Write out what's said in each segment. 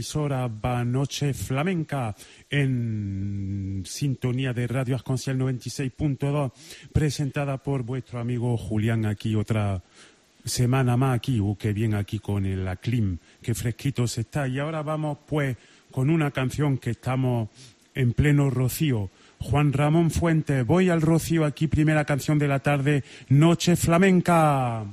emisora Banoche Flamenca en sintonía de Radio Asconcial 96.2, presentada por vuestro amigo Julián aquí otra semana más aquí, uh, que bien aquí con el aclim, que fresquito se está. Y ahora vamos pues con una canción que estamos en pleno rocío. Juan Ramón Fuentes, voy al rocío aquí, primera canción de la tarde, Noche Flamenca.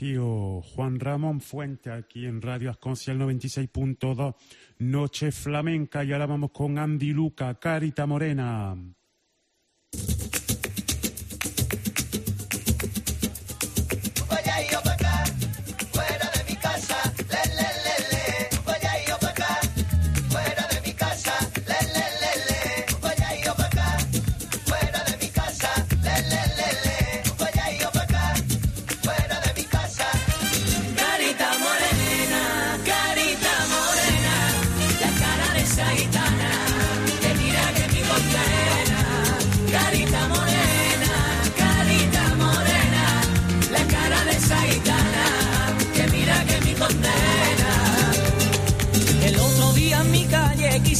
Juan Ramón Fuente aquí en Radio Asconcial 96.2 Noche Flamenca y ahora vamos con Andy Luca, Carita Morena.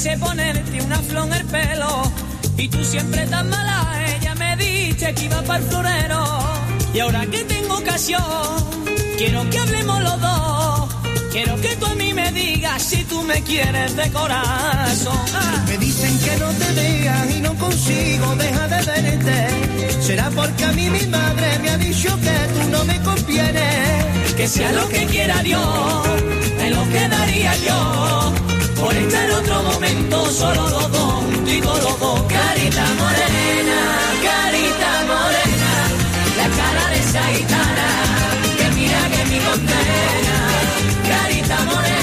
Quise ponerte una flor en el pelo y tú siempre tan mala, ella me dice que iba para el florero y ahora que tengo ocasión, quiero que hablemos los dos. Quiero que tú a mí me digas si tú me quieres de corazón. Ah. Me dicen que no te vean y no consigo dejar de verte. Será porque a mí mi madre me ha dicho que tú no me convienes. Que sea lo que quiera Dios, me lo quedaría yo. Por estar otro momento solo los dos, digo los dos. Carita morena, carita morena, la cara de esa gitana, que mira que mi condena. Carita morena,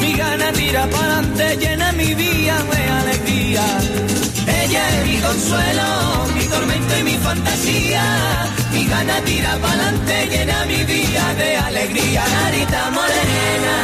mi gana tira para adelante, llena mi vida de alegría. Ella es mi consuelo, mi tormento y mi fantasía. Mi gana tira pa'lante, llena mi vida de alegría. Carita morena,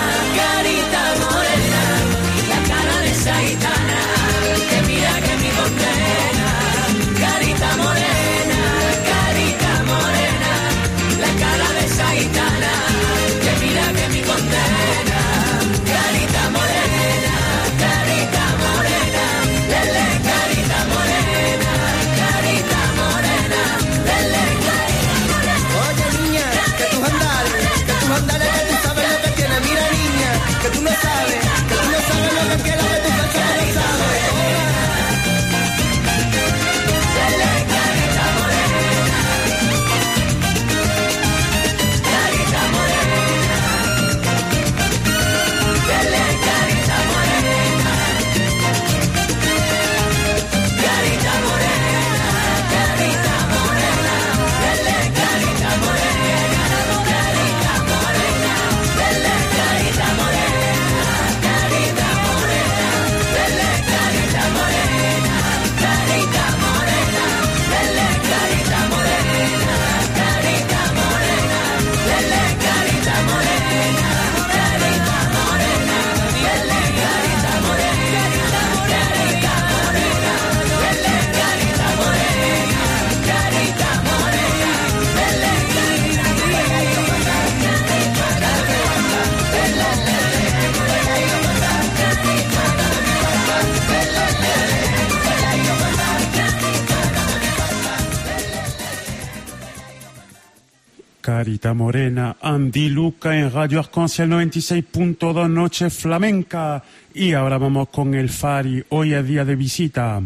Carita Morena, Andy Luca en Radio Arconciel 96.2 Noche Flamenca. Y ahora vamos con el Fari. Hoy es día de visita.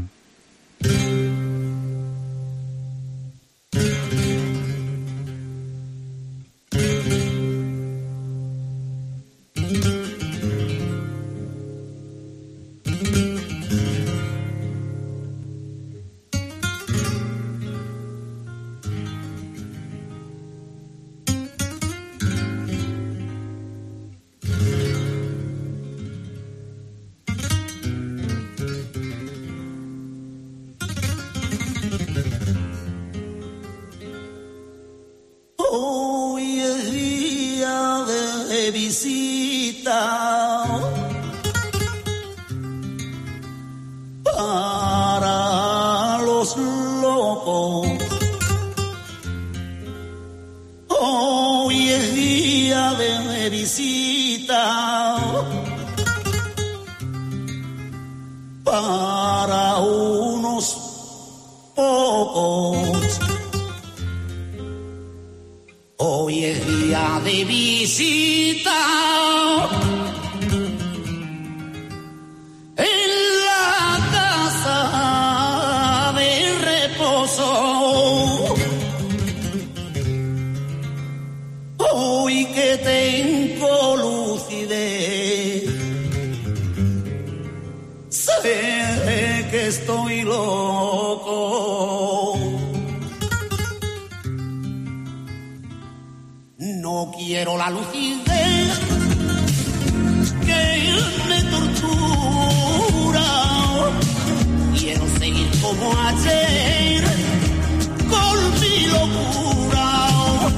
Locura.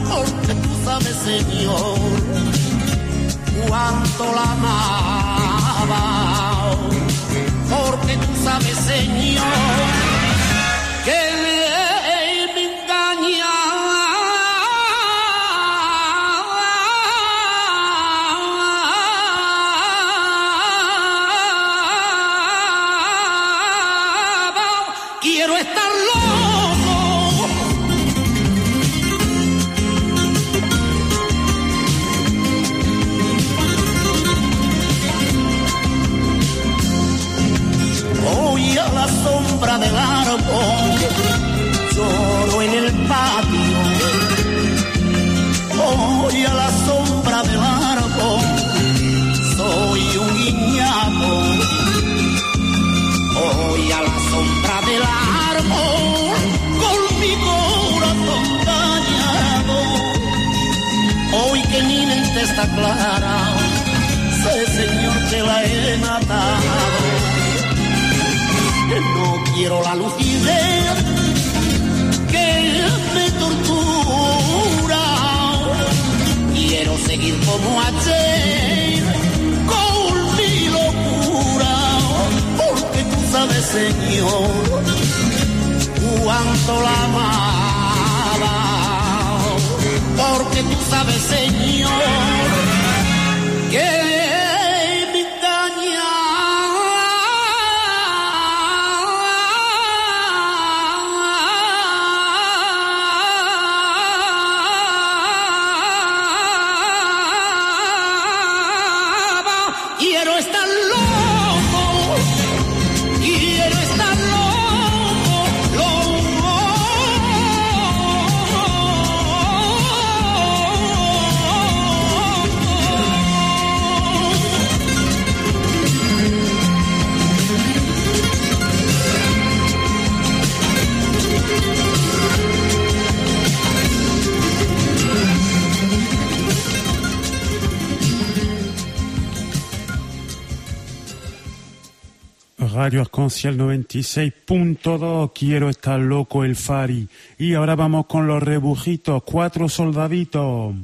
Porque tú sabes Señor, cuánto la amaba, porque tú sabes, Señor, clara, sé Señor que la he matado. No quiero la lucidez que me tortura. Quiero seguir como ayer con mi locura, porque tú sabes, Señor, cuánto la amaba. Porque tú sabes, Señor Yeah. Radio Arconciel 96.2, quiero estar loco el Fari. Y ahora vamos con los rebujitos, cuatro soldaditos.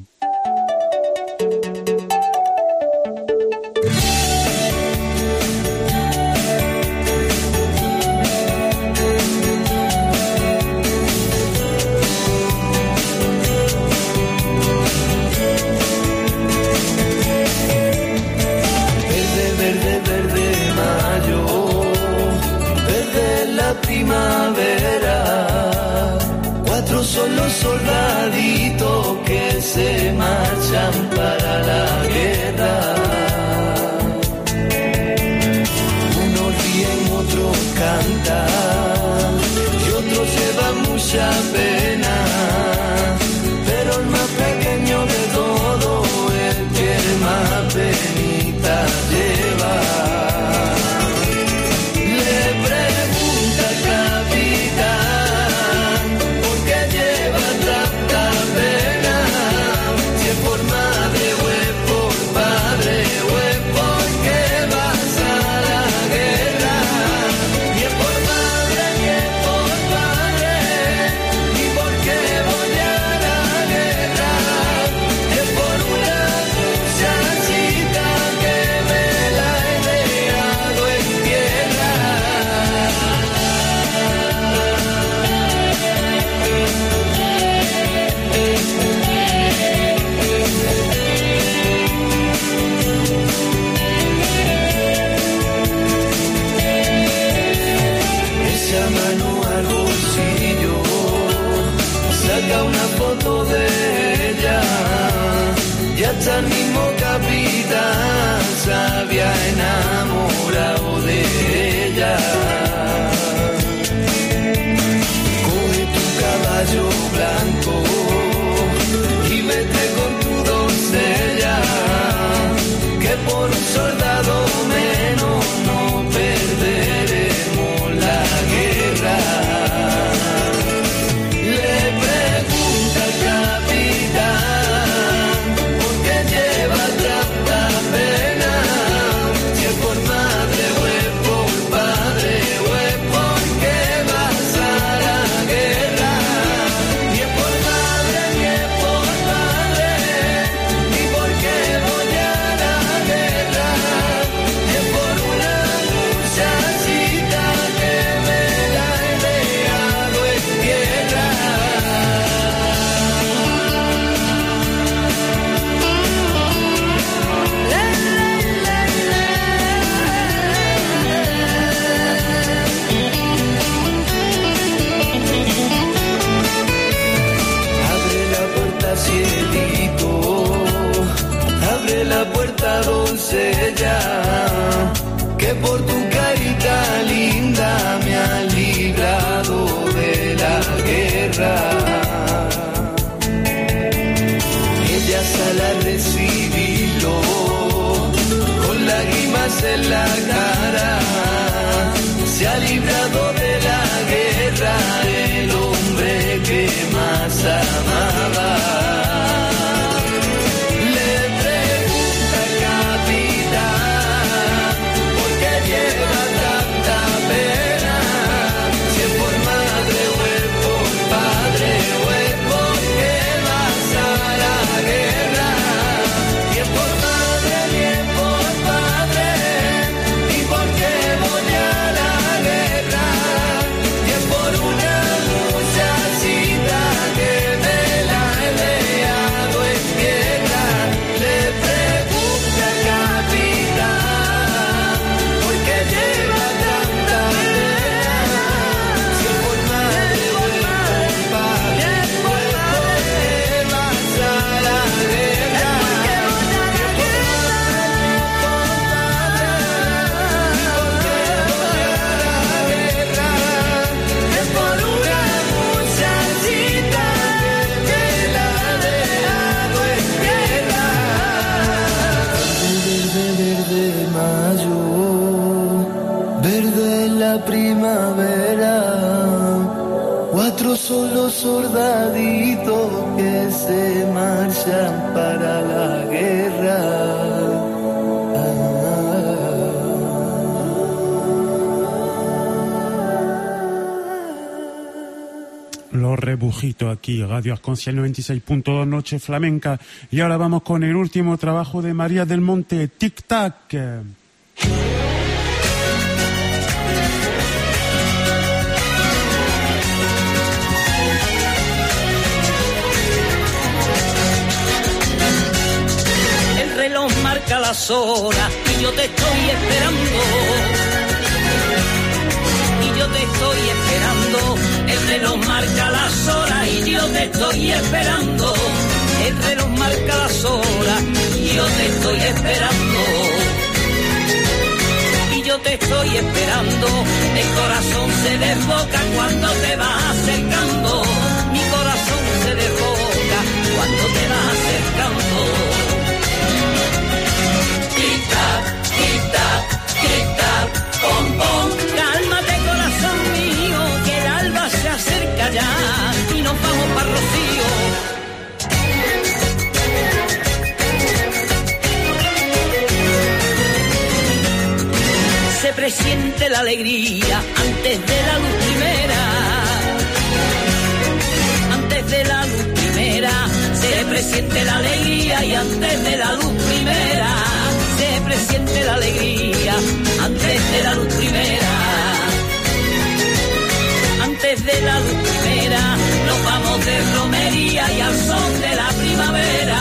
Los rebujitos aquí, Radio Asconcia 96.2 Noche Flamenca. Y ahora vamos con el último trabajo de María del Monte, Tic Tac. las horas y yo te estoy esperando. Y yo te estoy esperando, el reloj marca las horas y yo te estoy esperando. El reloj marca las horas y yo te estoy esperando. Y yo te estoy esperando, el corazón se desboca cuando te vas acercando. Mi corazón se desboca cuando te vas acercando. Cálmate y nos vamos para Rocío. Se presiente la alegría antes de la luz primera. Antes de la luz primera se presiente la alegría y antes de la luz primera siente la alegría antes de la luz primera. Antes de la luz primera nos vamos de romería y al son de la primavera.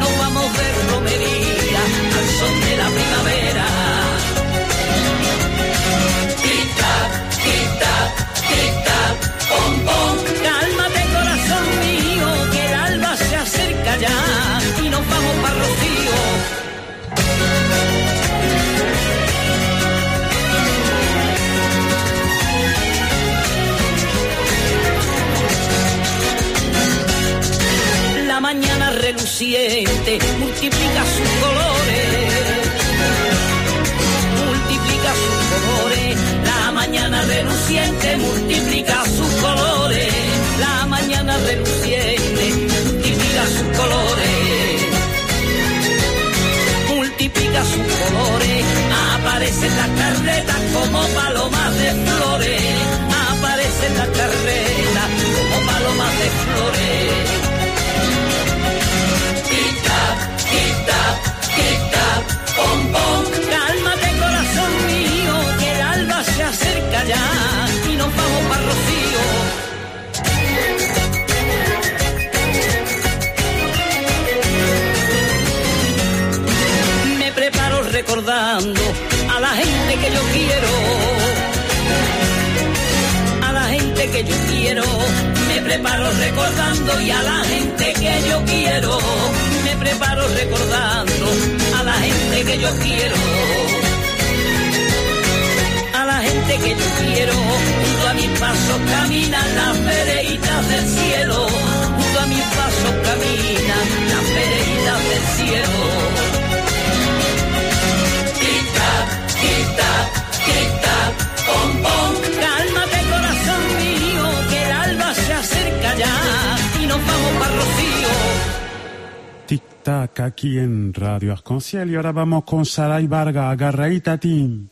Nos vamos de romería al son de la primavera. Quita, quita, quita, pom, pom. Mañana reluciente multiplica sus colores. Multiplica sus colores. La mañana reluciente multiplica sus colores. La mañana reluciente multiplica sus colores. Multiplica sus colores. Aparecen las carretas como palomas de flores. Aparecen las carretas como palomas de flores. Cálmate corazón mío, que el alba se acerca ya y nos vamos para Rocío. Me preparo recordando a la gente que yo quiero. A la gente que yo quiero, me preparo recordando y a la gente que yo quiero, preparo recordando a la gente que yo quiero. A la gente que yo quiero, junto a mis pasos caminan las pereitas del cielo. Junto a mis pasos caminan las pereitas del cielo. Tic-tac, tic-tac, tic-tac, pom, pom. Cálmate corazón mío, que el alba se acerca ya y nos vamos para Rocío. Tic Tac aquí en Radio Arconciel y ahora vamos con Saray Varga, agarraita Tim.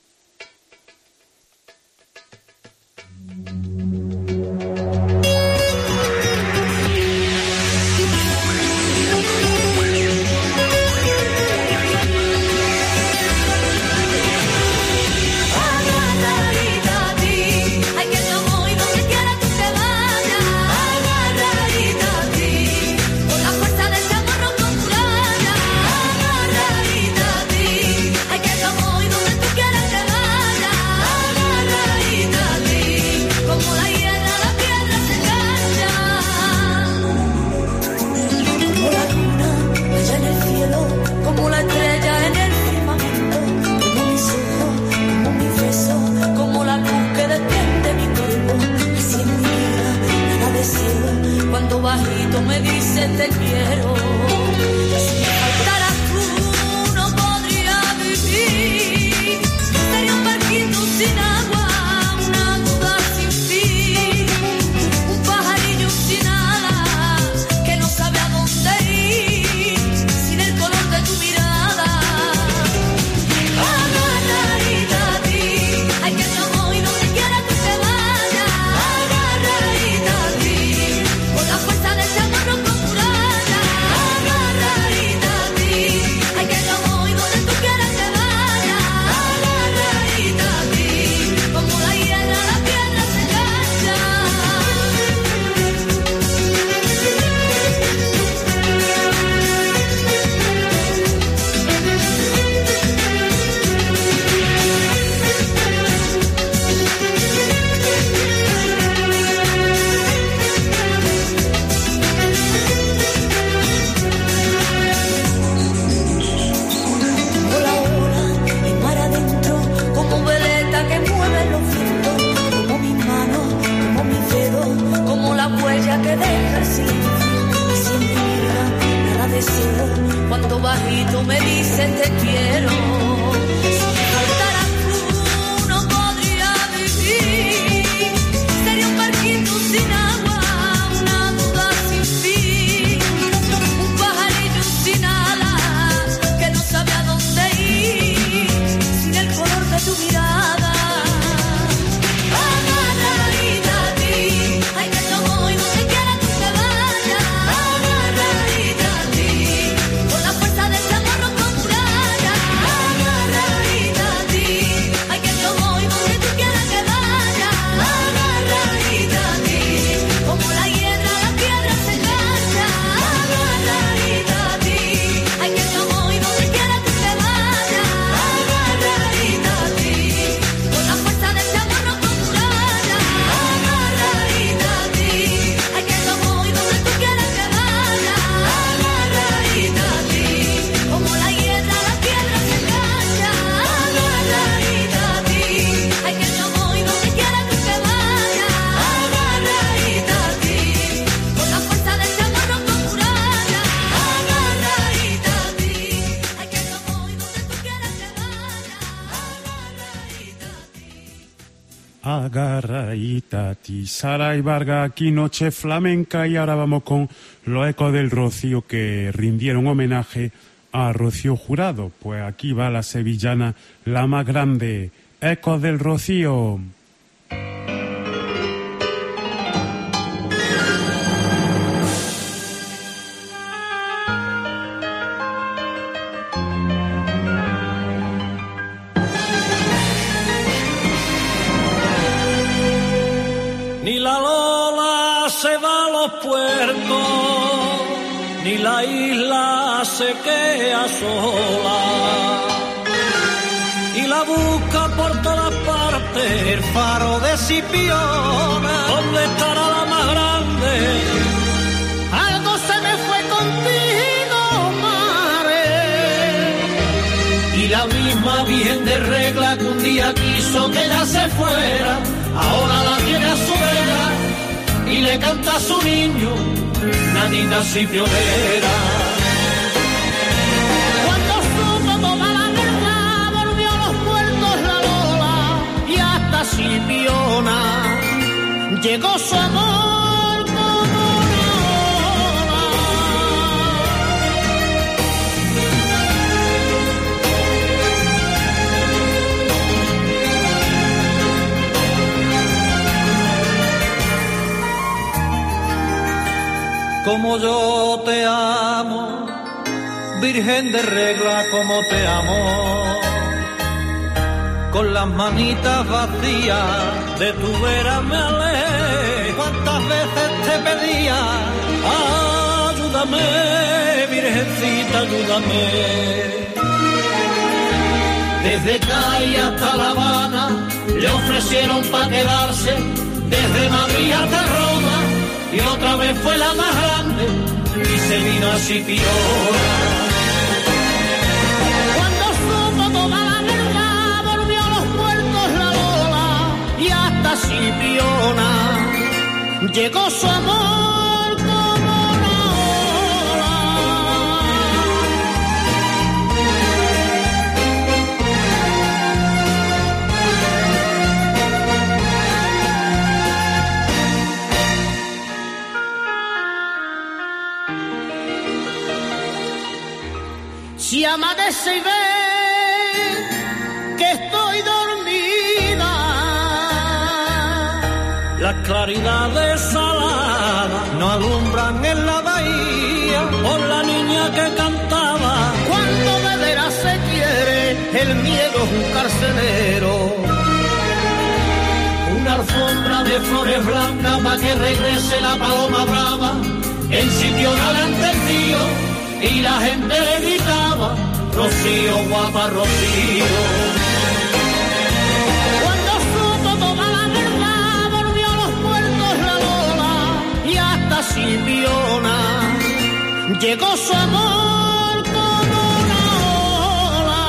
y Sara aquí Noche Flamenca y ahora vamos con los ecos del Rocío que rindieron homenaje a Rocío Jurado. Pues aquí va la sevillana, la más grande, ecos del Rocío. ni la isla se queda sola. Y la busca por todas partes, el faro de Cipiona, ¿dónde estará la más grande? Algo se me fue contigo, mare. Y la misma Virgen de regla que un día quiso que ya se fuera, ahora la tiene a su le canta su niño, nadita si pionera. Cuando supo toda la verdad, volvió a los puertos la Lola y hasta Sipiona llegó su amor Como yo te amo, Virgen de regla, como te amo. Con las manitas vacías de tu vera me alejé. ¿Cuántas veces te pedía? Ayúdame, Virgencita, ayúdame. Desde Cali hasta La Habana le ofrecieron para quedarse, desde Madrid hasta Roma, y otra vez fue la más grande y se vino a Sipiona. Cuando supo toda la verdad, volvió a los puertos la Lola y hasta Sipiona llegó su amor amanece y ve que estoy dormida, las claridades saladas no alumbran en la bahía por la niña que cantaba. Cuando veras se quiere, el miedo es un carcelero. Una alfombra de flores blancas para que regrese la paloma brava. En sitio delante el tío y la gente le gritaba, Rocío, guapa, Rocío. Cuando supo toda la verdad, volvió a los puertos la Lola y hasta Sipiona llegó su amor como una ola.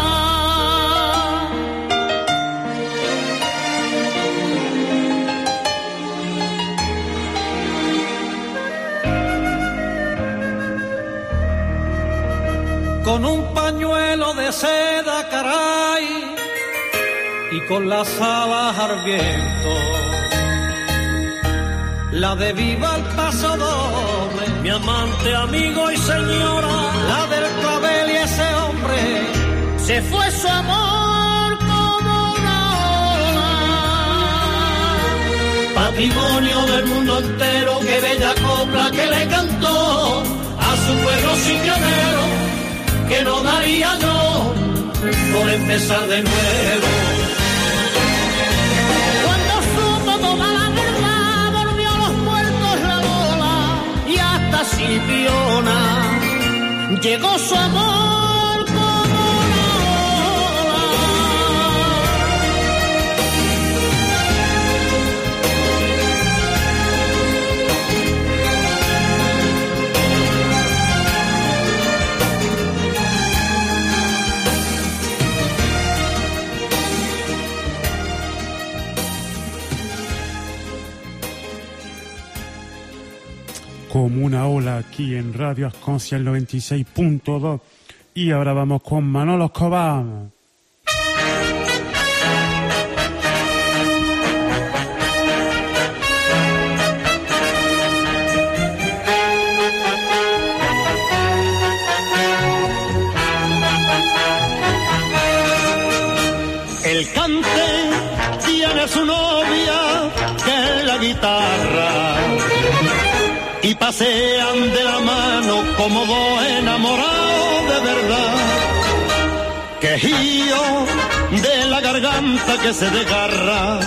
con un de seda, caray, y con las alas al. La de viva el paso doble, mi amante, amigo y señora, la del clavel y ese hombre, se fue su amor como una ola. Patrimonio del mundo entero, que bella copla que le cantó a su pueblo sin que no daría yo por empezar de nuevo. Cuando supo toda la verdad, volvió a los puertos la Lola y hasta Sipiona llegó su amor como una ola aquí en Radio Asconcia el 96.2 y ahora vamos con Manolo Escobar. El cante tiene su novia, que es la guitarra, pasean de la mano como dos enamorados de verdad. Quejío de la garganta que se desgarra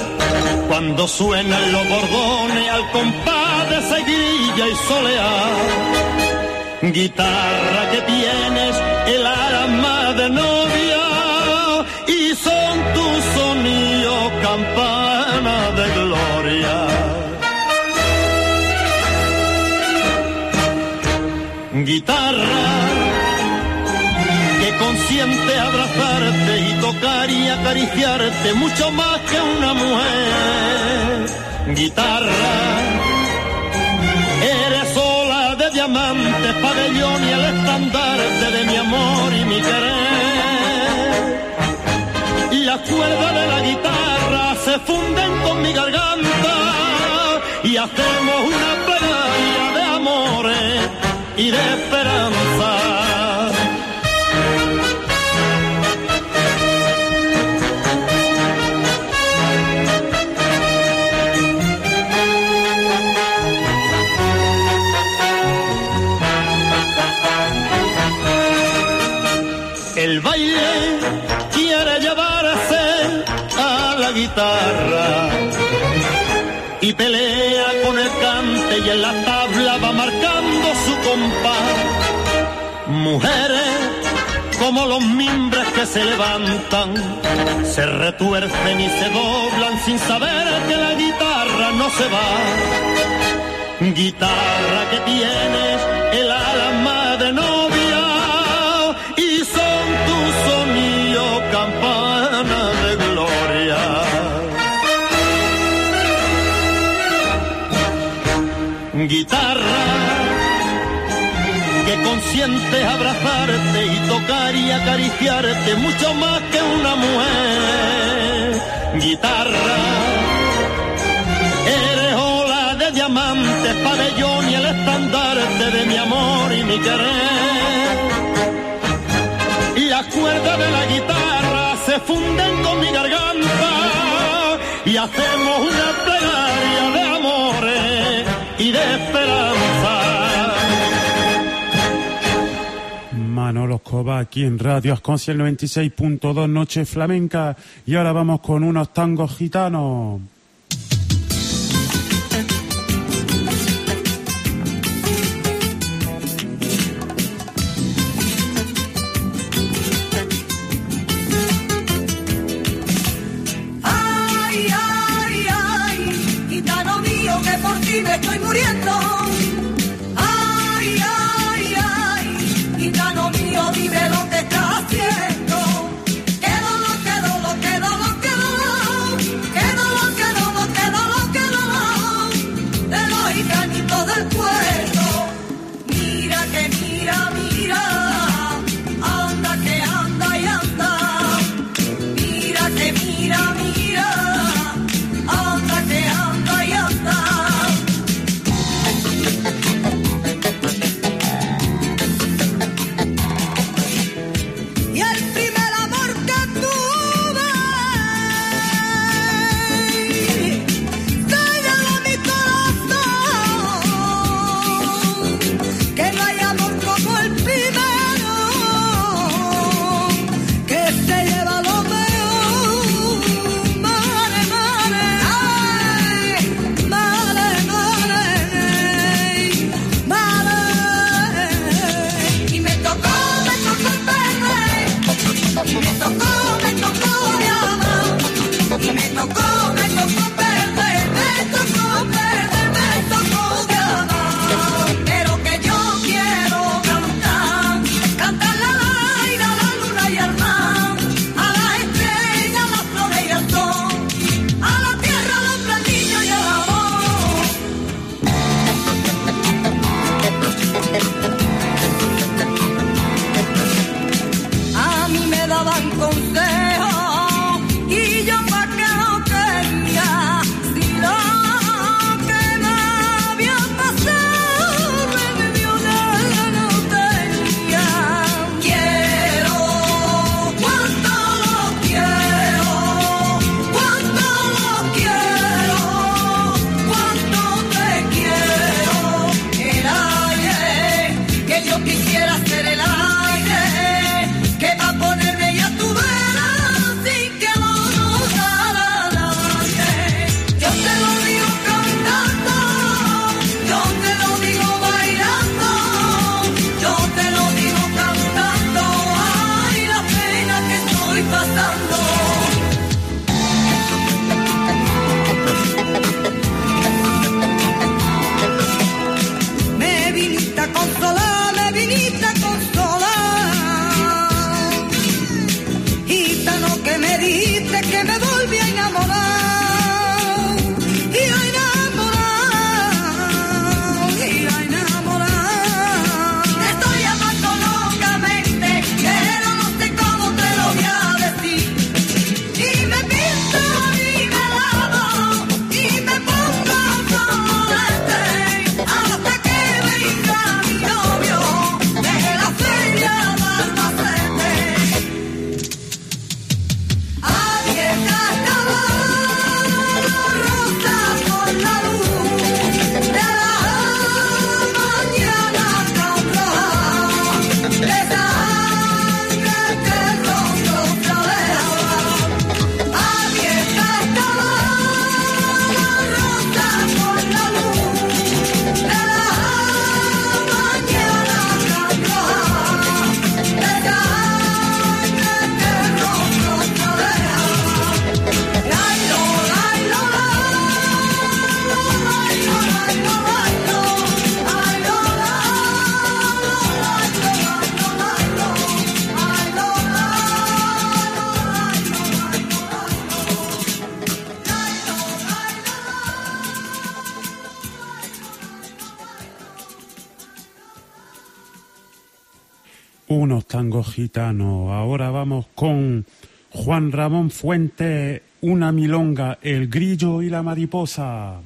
cuando suenan los bordones al compás de seguilla y soleá. Guitarra que tienes el alma de novia Guitarra que consiente abrazarte y tocar y acariciarte mucho más que una mujer. Guitarra, eres sola de diamantes, pabellón y el estandarte de mi amor y mi querer. Las cuerdas de la guitarra se funden con mi garganta y hacemos una plegaria de amores y esperanza. El baile quiere llevarse a la guitarra y pelea Mujeres como los mimbres que se levantan, se retuercen y se doblan sin saber que la guitarra no se va. Guitarra que tienes el alma de novia y son tus sonidos campana de gloria. Guitarra que consiente abrazarte y tocar y acariciarte mucho más que una mujer. Guitarra, eres ola de diamantes, pabellón y el estandarte de mi amor y mi querer. Las cuerdas de la guitarra se funden con mi garganta y hacemos una plegaria de amores y de esperanza. Manolo Escobar aquí en Radio Asconcia el 96.2 Noche Flamenca y ahora vamos con unos tangos gitanos. Juan Ramón Fuente, una milonga, el grillo y la mariposa.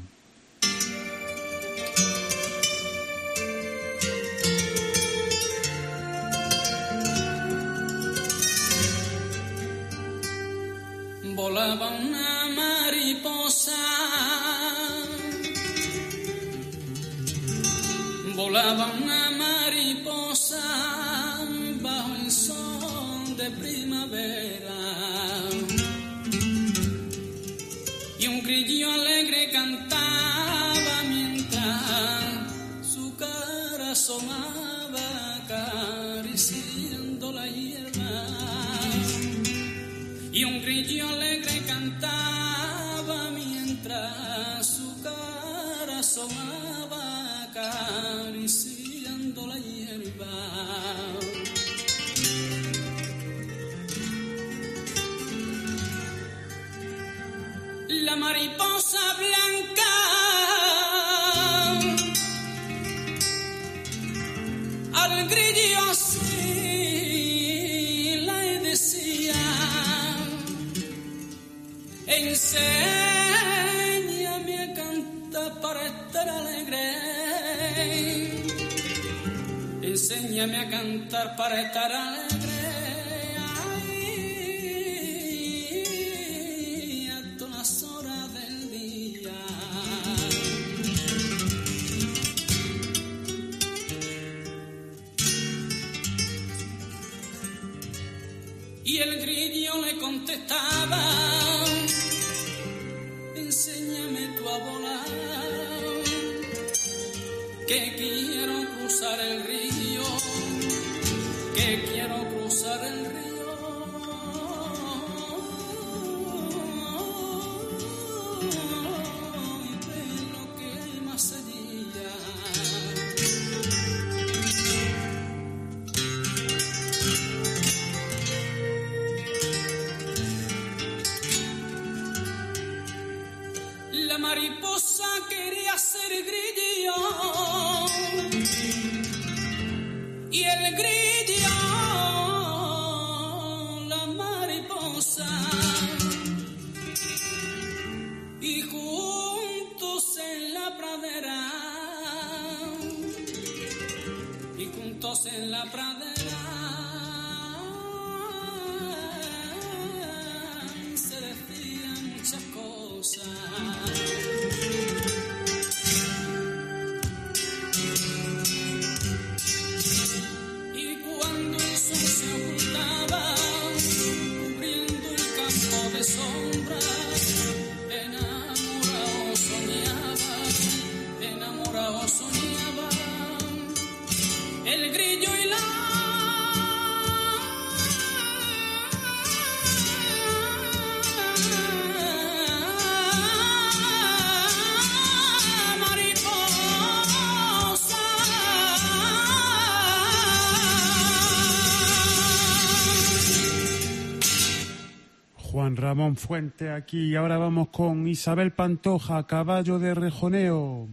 Fuente aquí. Ahora vamos con Isabel Pantoja, caballo de rejoneo.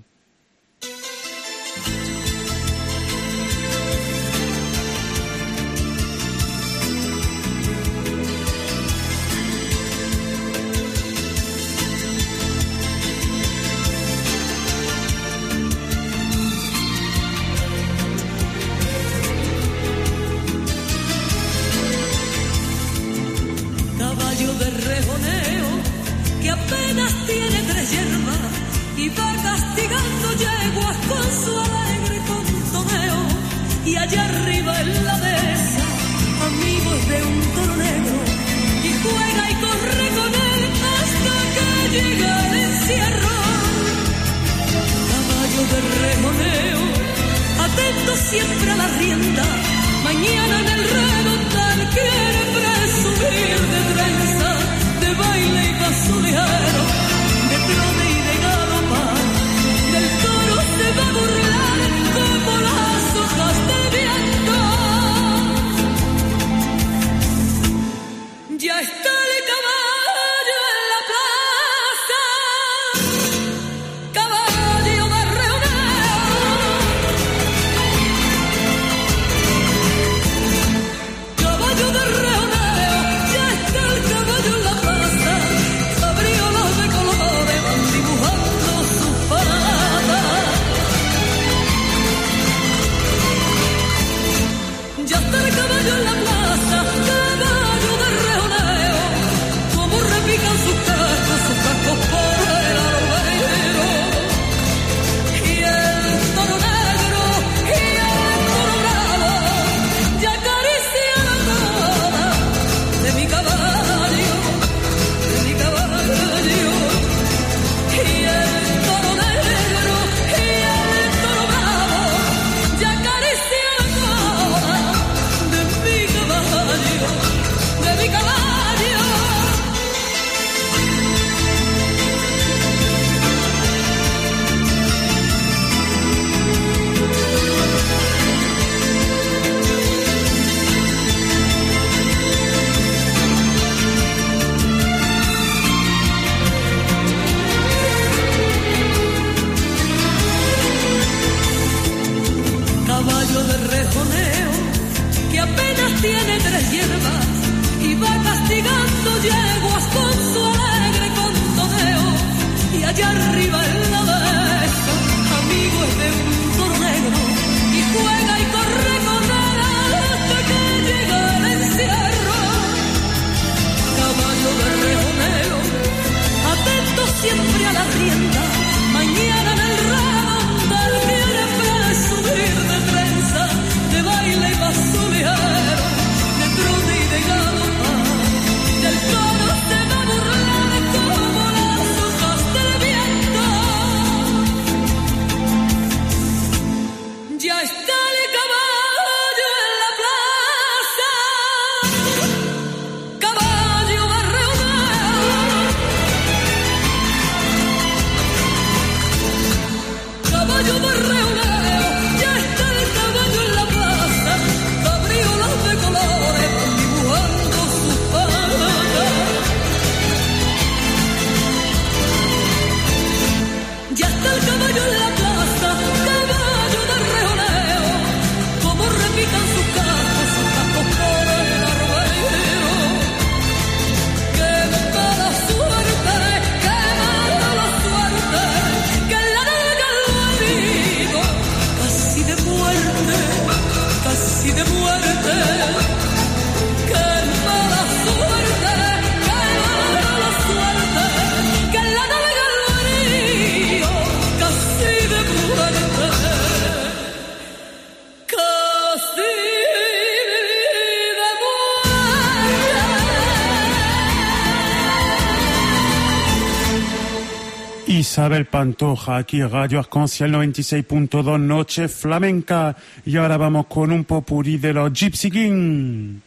Isabel Pantoja, aquí Radio Arconciel 96.2 Noche Flamenca. Y ahora vamos con un popurrí de los Gypsy King.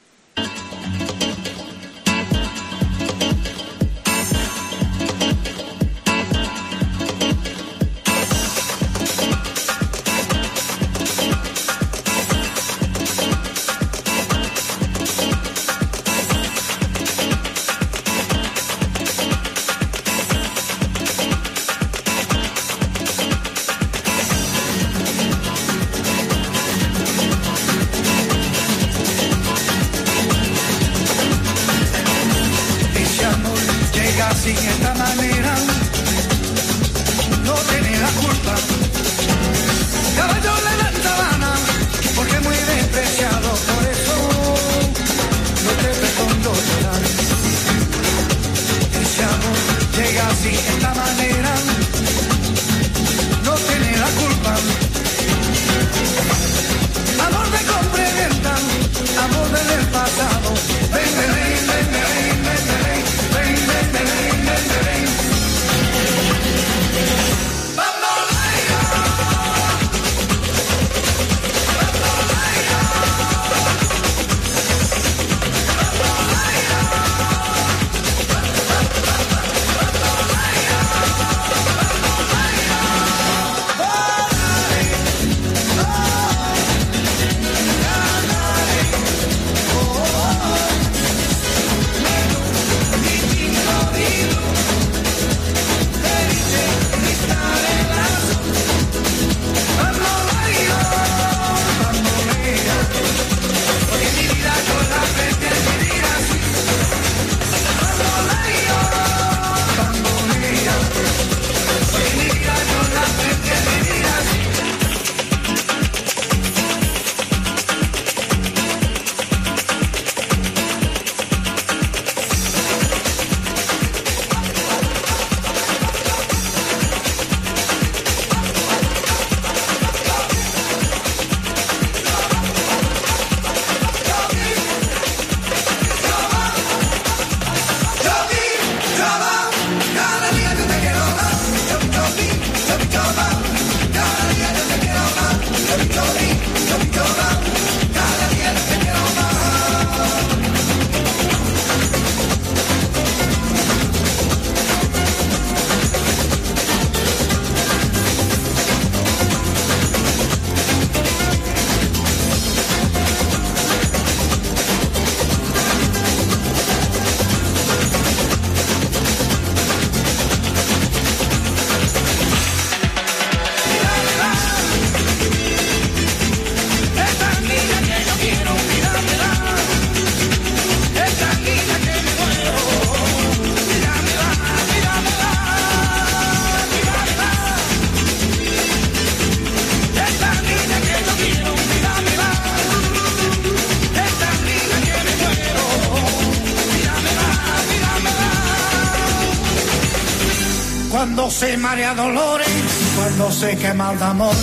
se marea dolores, cuando se quema el amor.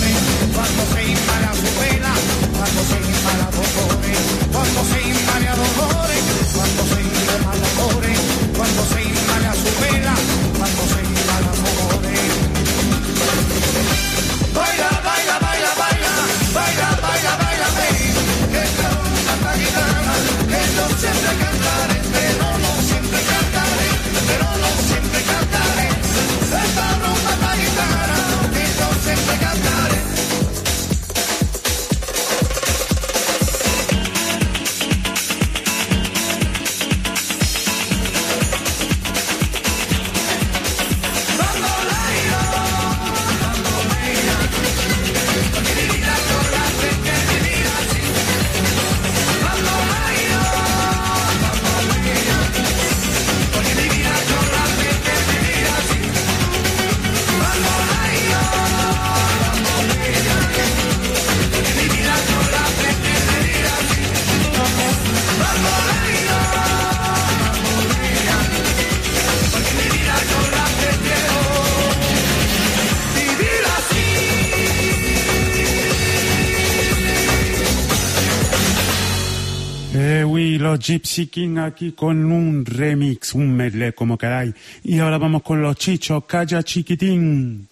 Gypsy King aquí con un remix, un medley como queráis. Y ahora vamos con los chichos, calla chiquitín.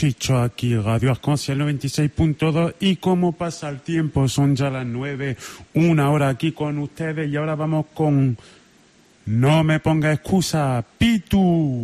Chicho aquí, Radio Arconcia 96.2 y como pasa el tiempo, son ya las 9, una hora aquí con ustedes y ahora vamos con No me ponga excusa, Pitu.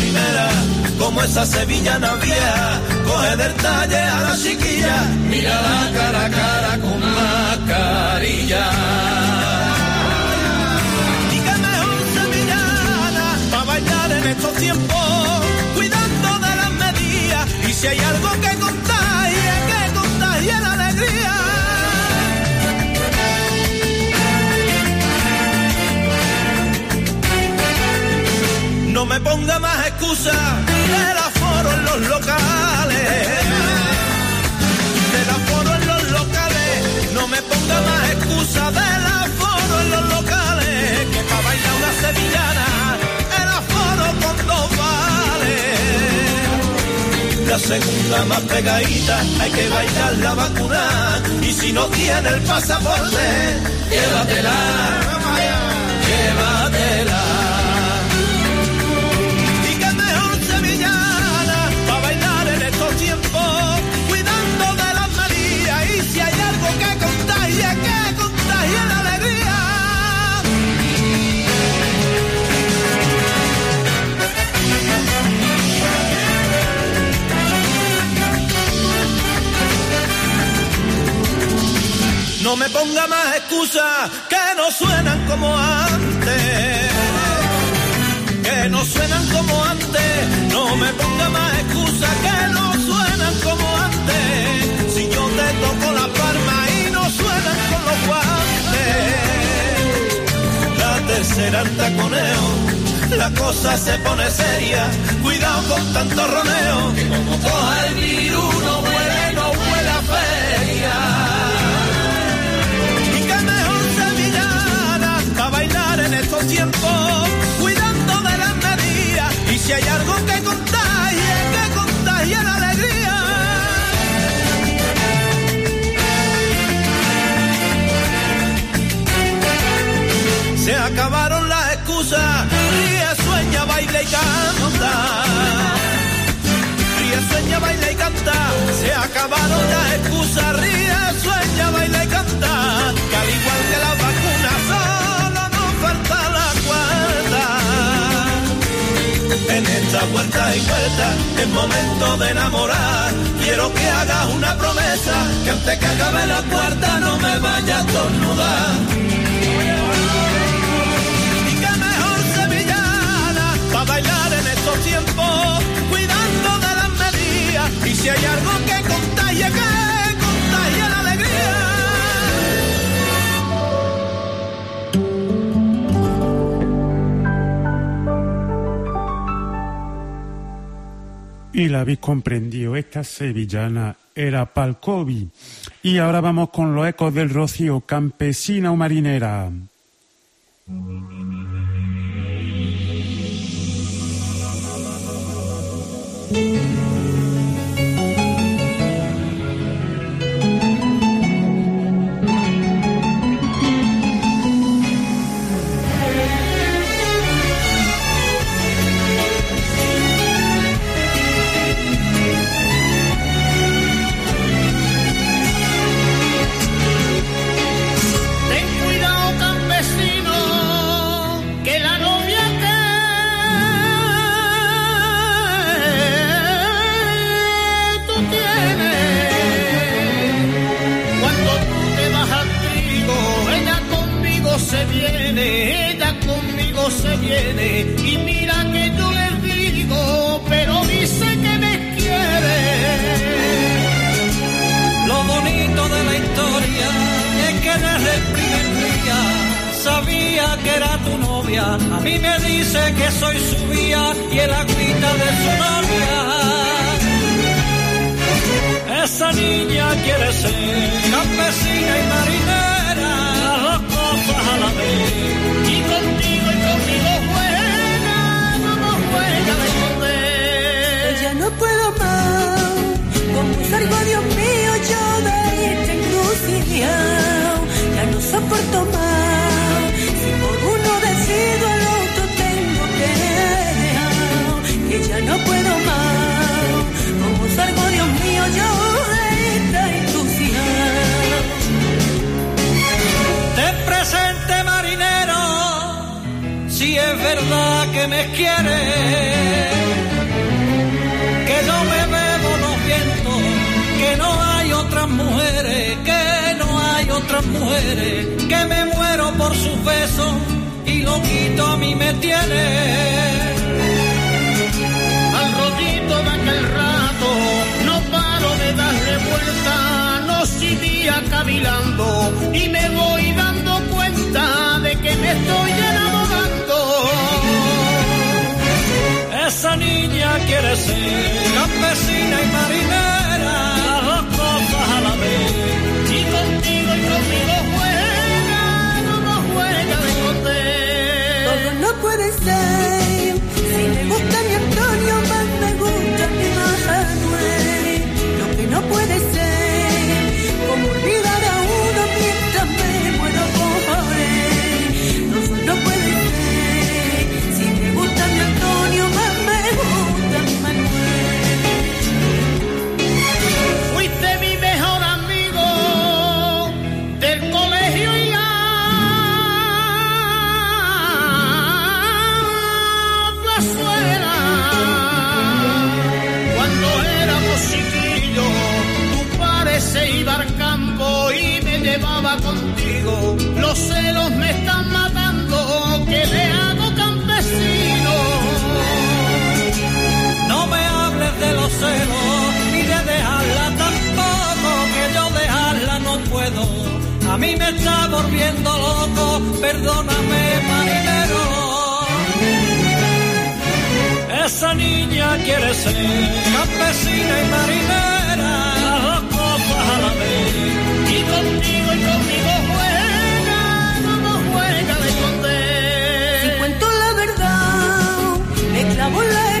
Primera, como esa sevillana vieja, coge del talle a la chiquilla, mírala cara a cara con mascarilla. Y que mejor sevillana para bailar en estos tiempos, cuidando de las medidas. Y si hay algo que contagie, que contagie la alegría. Me ponga más excusa del aforo en los locales. Del aforo en los locales. No me ponga más excusa del aforo en los locales. Que para bailar una sevillana, el aforo con dos vales. La segunda más pegadita, hay que bailar la vacuna. Y si no tiene el pasaporte. Llévatela. No me ponga más excusas que no suenan como antes que no suenan como antes. No me ponga más excusas que no suenan como antes. Si yo te toco la palma y no suenan con los guantes. La tercera el taconeo, la cosa se pone seria. Cuidado con tanto roneo, que como coja el virus no huele, no huele a feria. Tiempos, cuidando de las medidas. Y si hay algo que contagie, que contagie la alegría. Se acabaron las excusas, ríe, sueña, baila y canta. Ríe, sueña, baila y canta. Se acabaron las excusas. Ríe, sueña, baila y canta. Que al igual que las vacunas, En esta vuelta y vuelta, es momento de enamorar. Quiero que hagas una promesa. Que antes que acabe la cuarta, no me vaya a estornudar. Y que mejor sevillana para bailar en estos tiempos, cuidando de las medidas. Y si hay algo que contagie, que Y la habéis comprendido, esta sevillana era Palcovi. Y ahora vamos con los ecos del rocío, campesina o marinera. A mí me dice que soy su vía y el agüita de su novia. Esa niña quiere ser campesina y marinera, las dos cosas a la vez. Y contigo y conmigo juega, como juega de poder. Ya no puedo más, como salgo, Dios mío, yo de este encrucijado. Ya no soporto más, si por uno carita, verdad que me quiere, que yo me bebo los vientos, que no hay otras mujeres, que no hay otras mujeres, que me muero por sus besos y lo quito a mí me tiene. Al rollito de aquel rato, no paro de darle vuelta, no seguía cavilando y me voy dando cuenta de que me estoy quiere ser campesina y marinera, las dos cosas a la vez. Y contigo y conmigo juega, no nos juega de hotel. Todo no puede ser. está volviendo loco, perdóname marinero. Esa niña quiere ser campesina y marinera, las dos la vez, y contigo y conmigo juega, vamos juega de esconder. Si cuento la verdad, me clavo la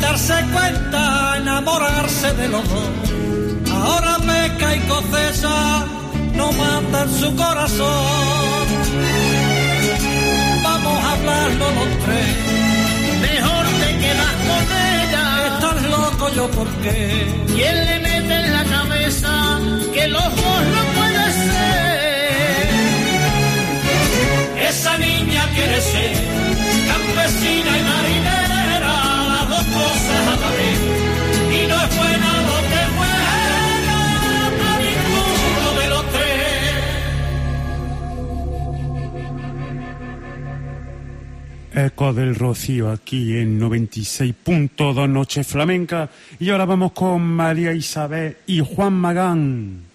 darse cuenta, enamorarse de los dos. Ahora Peca y Cocesa no matan su corazón. Vamos a hablarlo los tres. Mejor te quedas con ella. Estás loco yo porque. ¿Quién le mete en la cabeza que los dos no puede ser? Esa niña quiere ser campesina y marina Eco del Rocío aquí en 96.2 Noche Flamenca. Y ahora vamos con María Isabel y Juan Magán.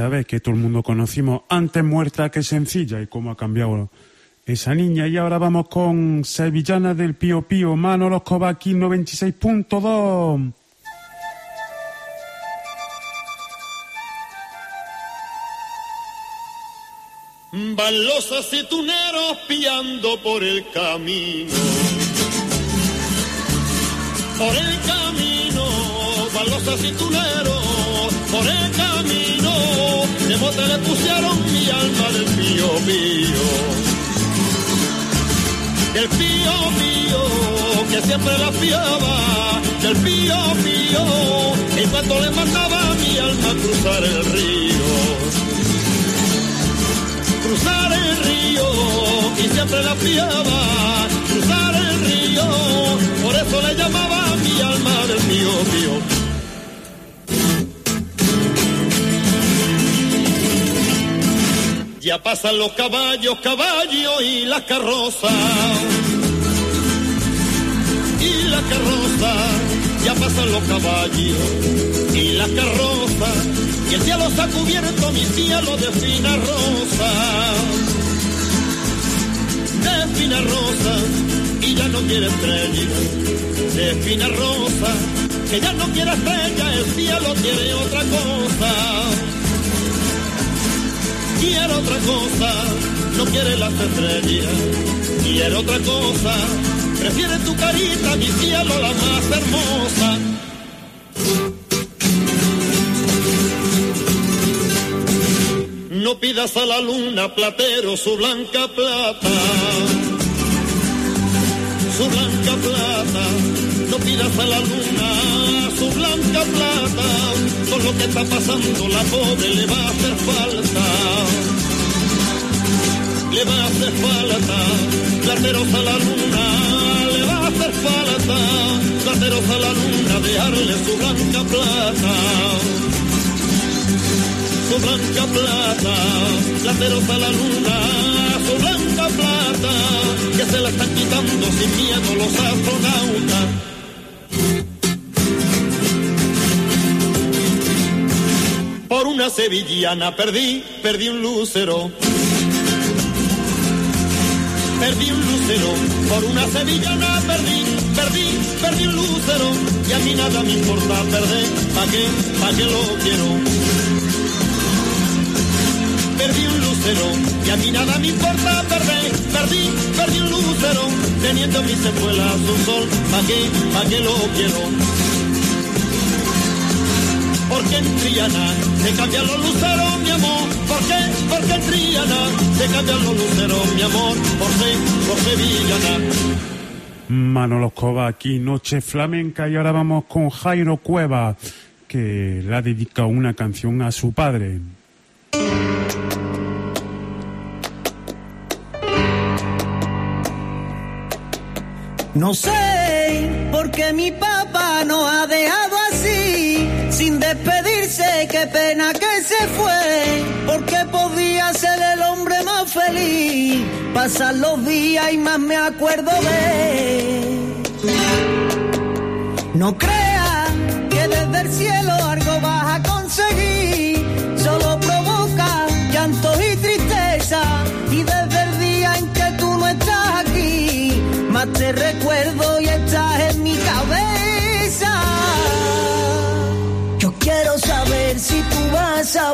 Isabel, que todo el mundo conocimos, antes muerta que sencilla, y cómo ha cambiado esa niña. Y ahora vamos con Sevillana del Pío Pío, Manolo Escobar aquí 96.2. Van los aceituneros piando por el camino. Por el camino, van los aceituneros, por el camino. De mote le pusieron mi alma del pío pío. Del pío pío, que siempre la fiaba. Del pío pío, y cuando le mandaba mi alma cruzar el río cruzar el río y siempre la fiaba, cruzar el río, por eso le llamaba mi alma del mío mío. Ya pasan los caballos, caballos y las carrozas. Y las carrozas, ya pasan los caballos y las carrozas. Y el cielo ha cubierto mi cielo de fina rosa. De fina rosa, y ya no quiere estrella. De fina rosa, que ya no quiere estrella, el cielo quiere otra cosa. Quiere otra cosa, no quiere las estrellas. Quiere otra cosa, prefiere tu carita, mi cielo, la más hermosa. No pidas a la luna, platero, su blanca plata. Su blanca plata. No pidas a la luna, su blanca plata. Con lo que está pasando, la pobre le va a hacer falta. Le va a hacer falta. Plateros a la luna, le va a hacer falta. Plateros a la luna, dejarle su blanca plata su blanca plata, plateros a la luna, su blanca plata, que se la están quitando sin miedo los astronautas. Por una sevillana perdí, perdí un lucero. Perdí un lucero, por una sevillana perdí, perdí, perdí un lucero. Y a mí nada me importa perder, ¿pa' qué? ¿Pa' qué lo quiero? perdí un lucero y a mí nada me importa perder, perdí, perdí un lucero, teniendo mis secuelas un sol, ¿pa' qué, pa' qué lo quiero? Porque en Triana se cambian los luceros, mi amor, ¿por qué? Porque en Triana se cambian los luceros, mi amor, por ser, por sevillana. Manolo Escobar aquí, Noche Flamenca, y ahora vamos con Jairo Cueva, que le ha dedicado una canción a su padre. No sé por qué mi papá nos ha dejado fue, porque podía ser el hombre más feliz. Pasan los días y más me acuerdo de él. No creas que desde el cielo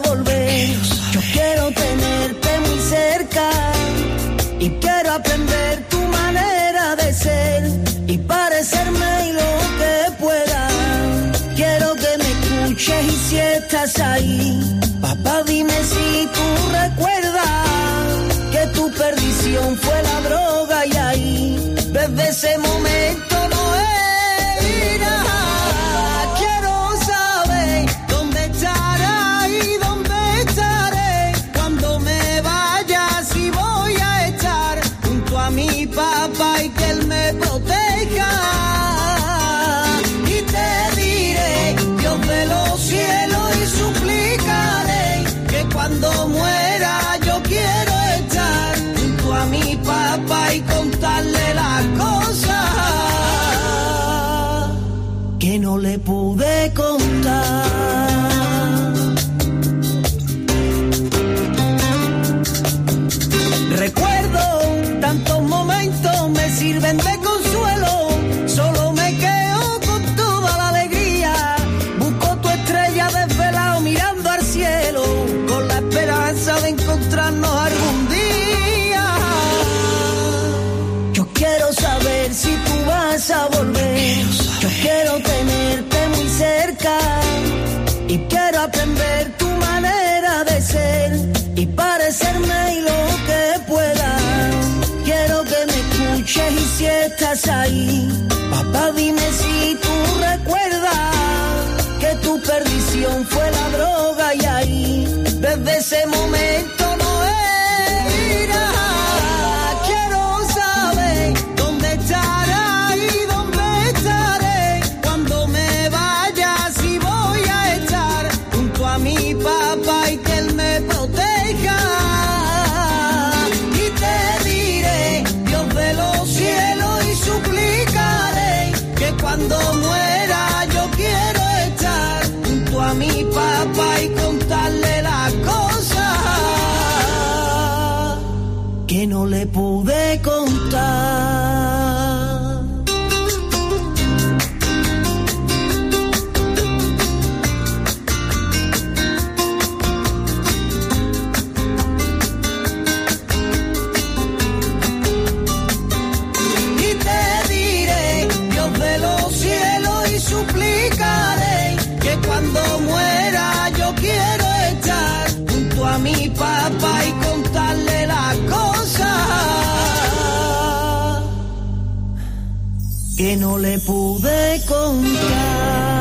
volver, yo quiero tenerte muy cerca y quiero aprender tu manera de ser y parecerme lo que pueda. Quiero que me escuches y si estás ahí, papá dime si tú recuerdas que tu perdición fue la droga y ahí desde ese momento estás ahí. Papá, dime si tú recuerdas que tu perdición fue la pude confiar.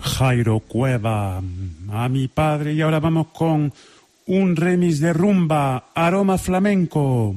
Jairo Cueva, a mi padre, y ahora vamos con un remix de rumba, aroma flamenco.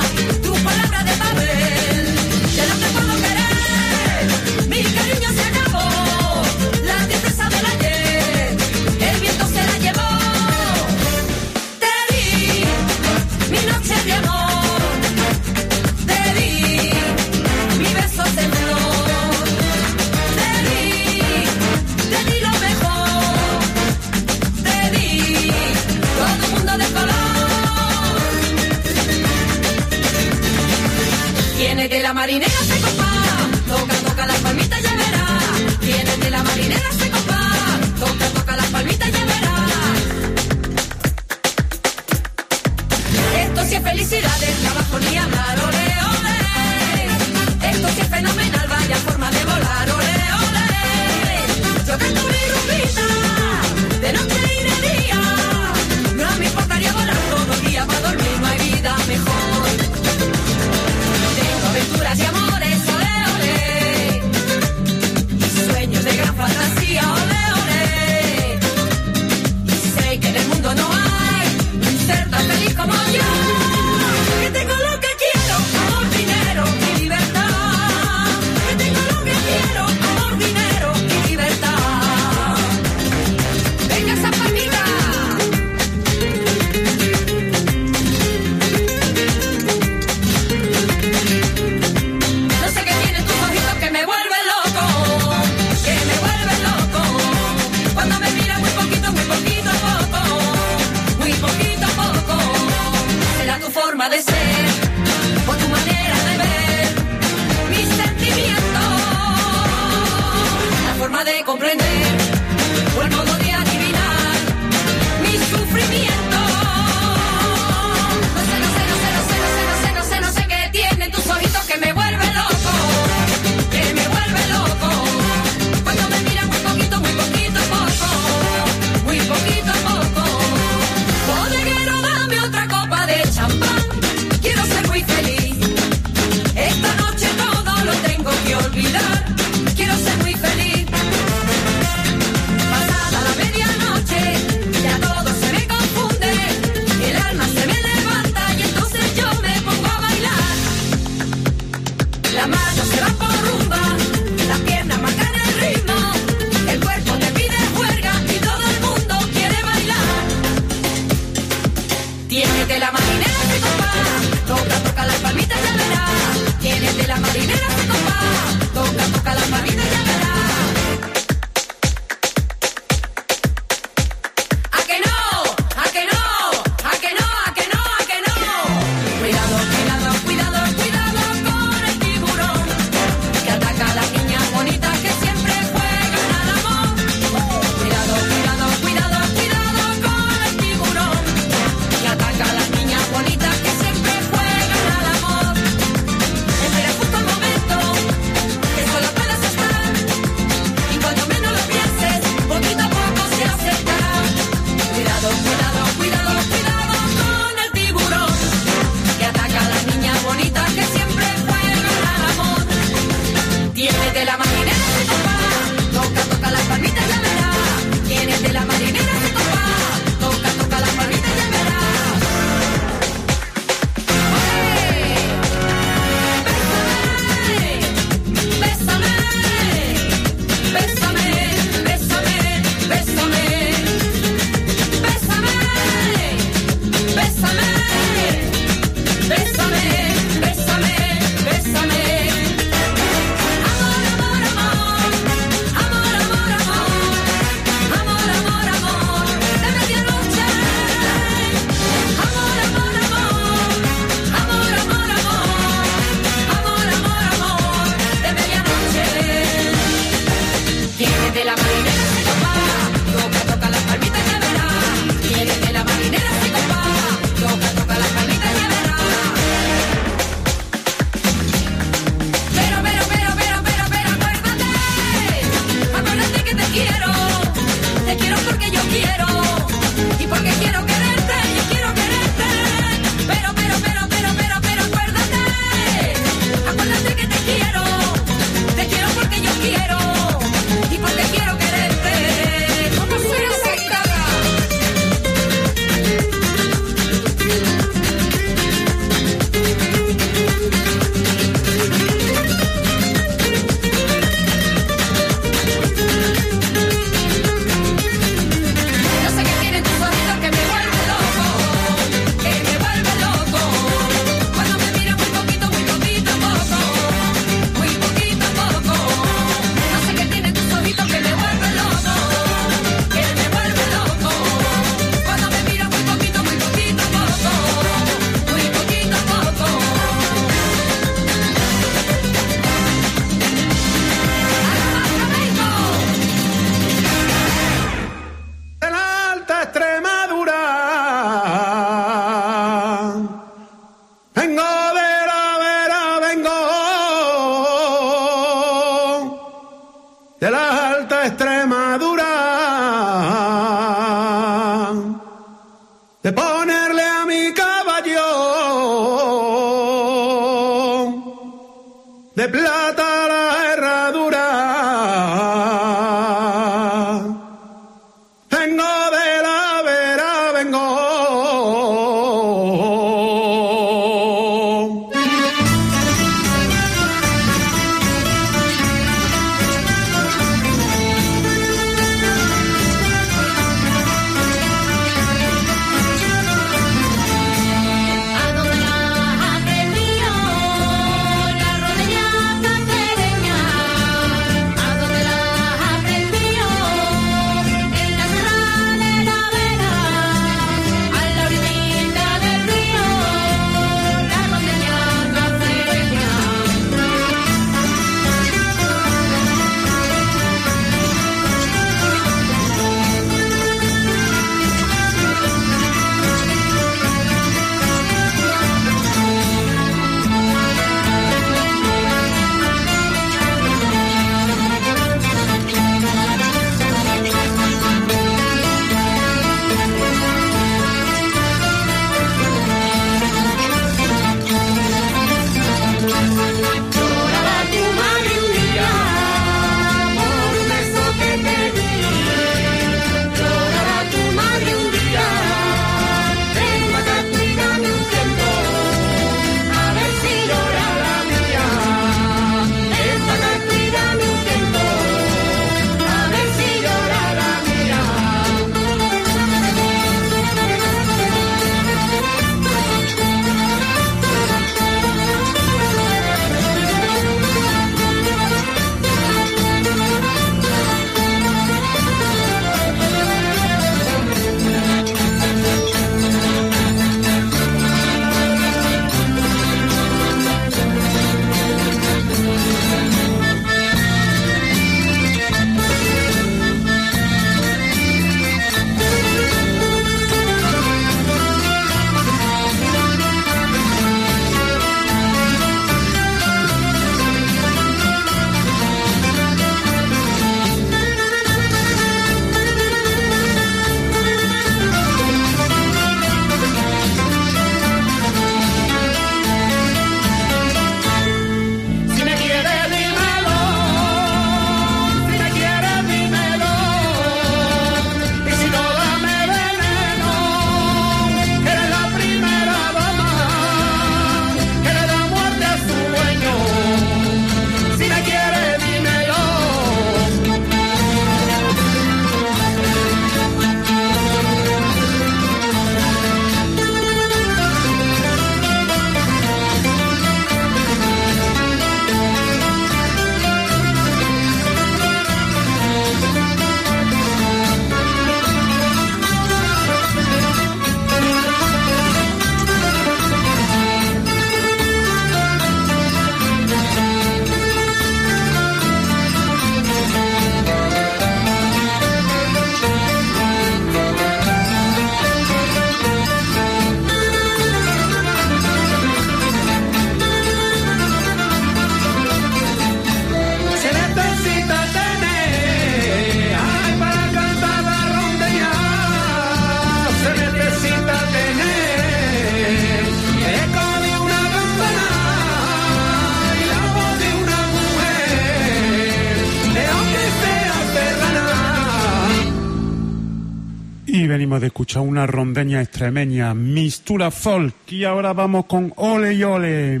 rondeña extremeña, Mistula Folk. Y ahora vamos con Ole y Ole.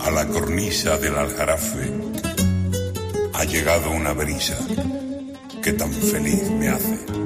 A la cornisa del aljarafe ha llegado una brisa que tan feliz me hace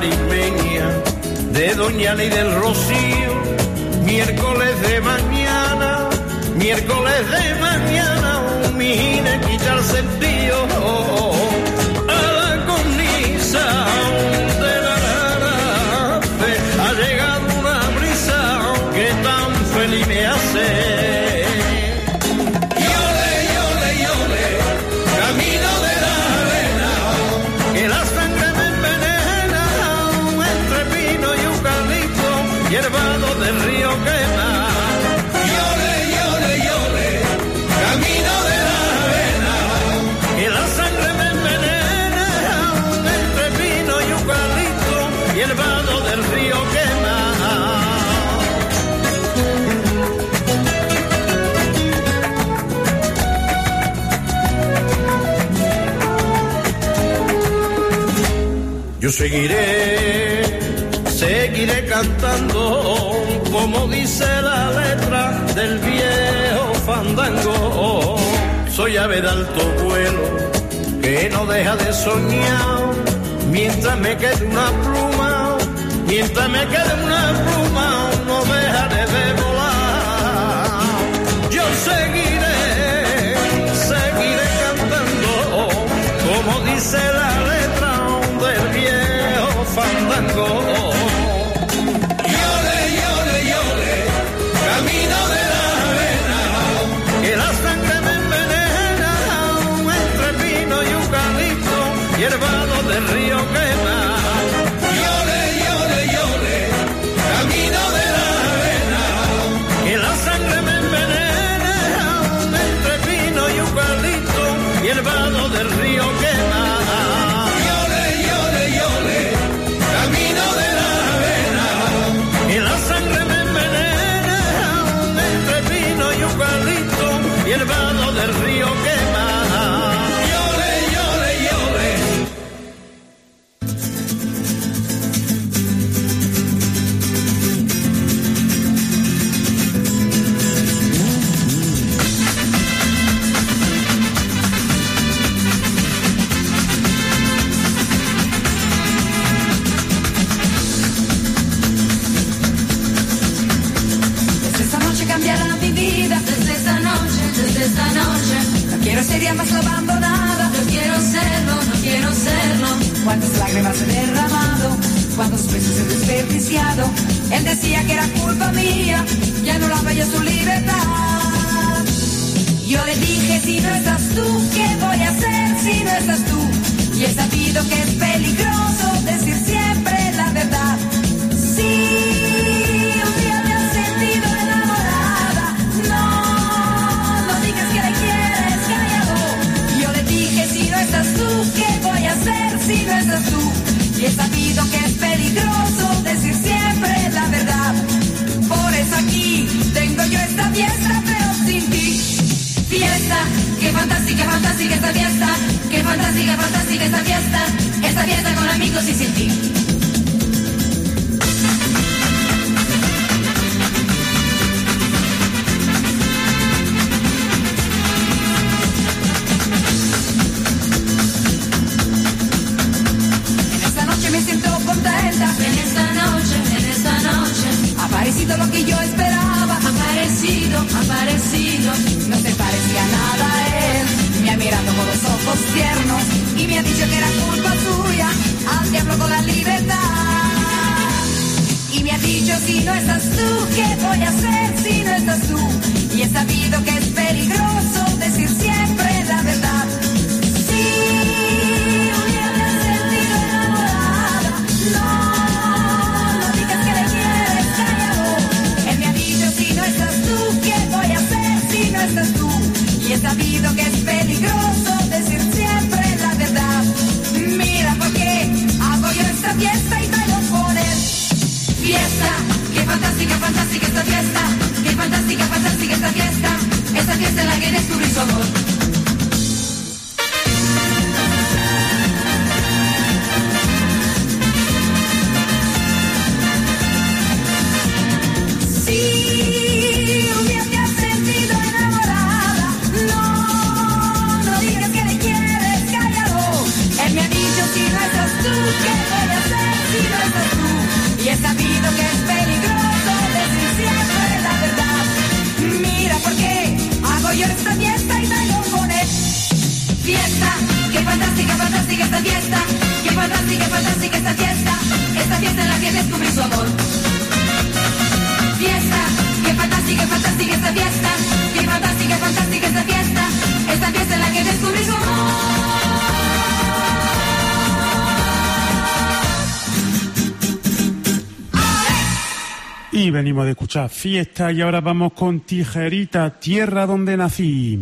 De Doña Ley del Rocío, miércoles de mañana, miércoles de mañana, un oh, mi quitarse el tío. Yo seguiré, seguiré cantando como dice la letra del viejo fandango. Soy ave de alto vuelo que no deja de soñar mientras me quede una pluma, mientras me quede una pluma no dejaré de volar. Yo seguiré, seguiré cantando como dice la letra. lágrimas he derramado, cuántas veces he desperdiciado. Él decía que era culpa mía, ya no la veía su libertad. Yo le dije, si no estás tú, ¿qué voy a hacer si no estás tú? Y he sabido que es peligroso peligroso decir siempre la verdad. Por eso aquí tengo yo esta fiesta, pero sin ti. Fiesta, qué fantástica, fantástica esta fiesta. Qué fantástica, fantástica esta fiesta. Esta fiesta con amigos y sin ti. ¿Qué voy a hacer si со мной. Venimos de escuchar fiesta y ahora vamos con Tijerita, tierra donde nací.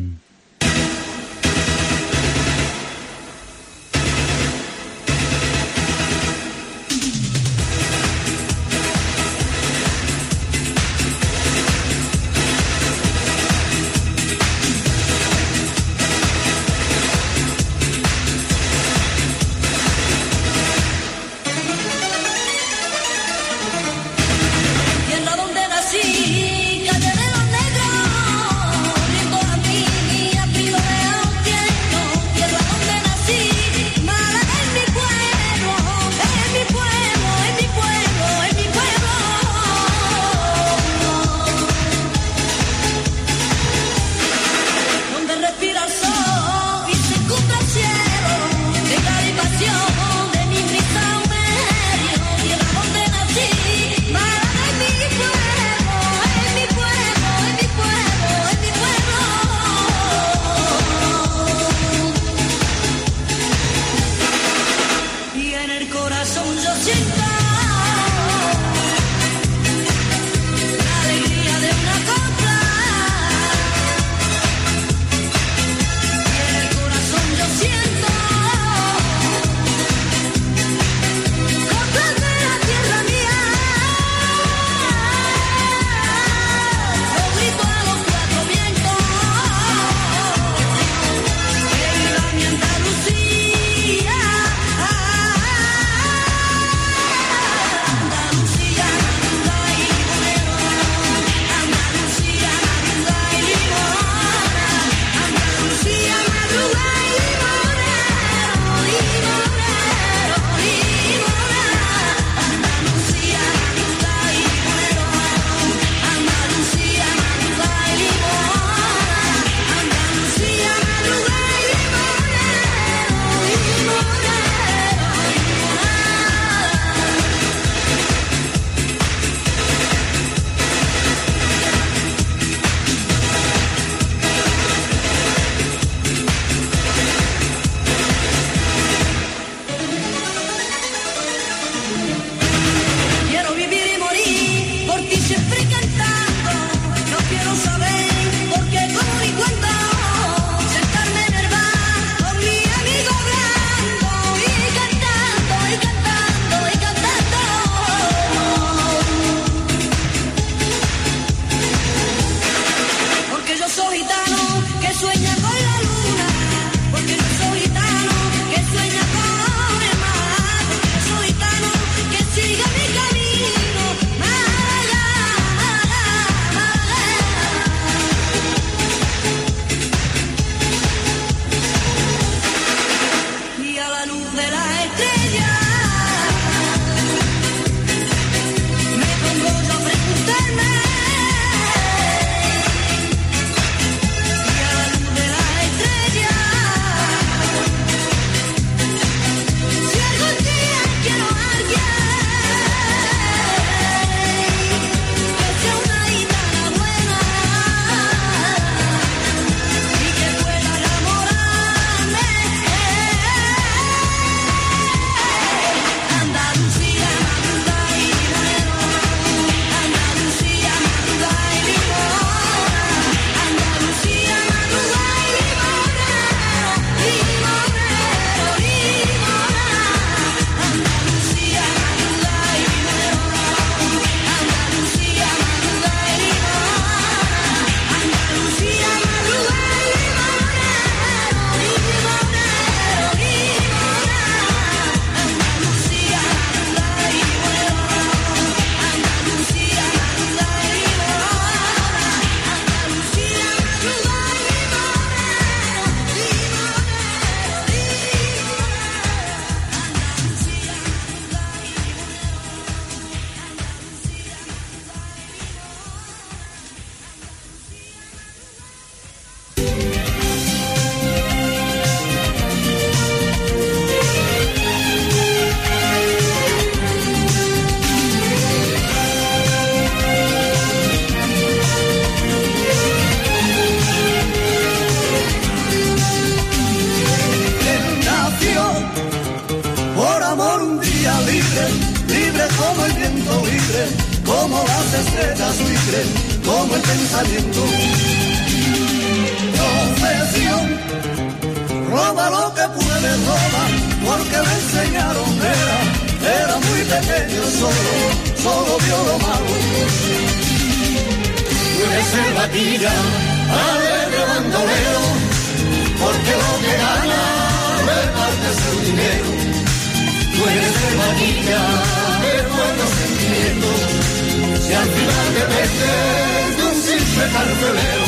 De un simple carcelero.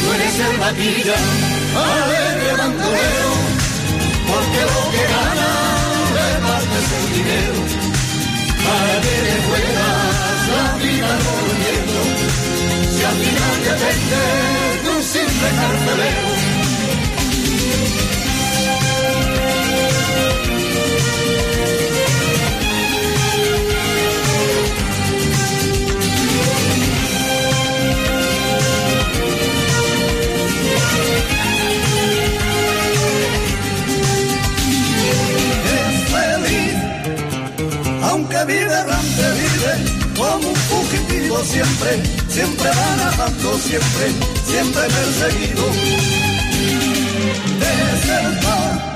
Tú eres el vaquilla, alegre bandolero, porque lo que gana repartes el dinero. Para que te juegas la vida volviendo, si al final dependes de un simple carcelero. Siempre, siempre va nadando, siempre, siempre perseguido. Desertor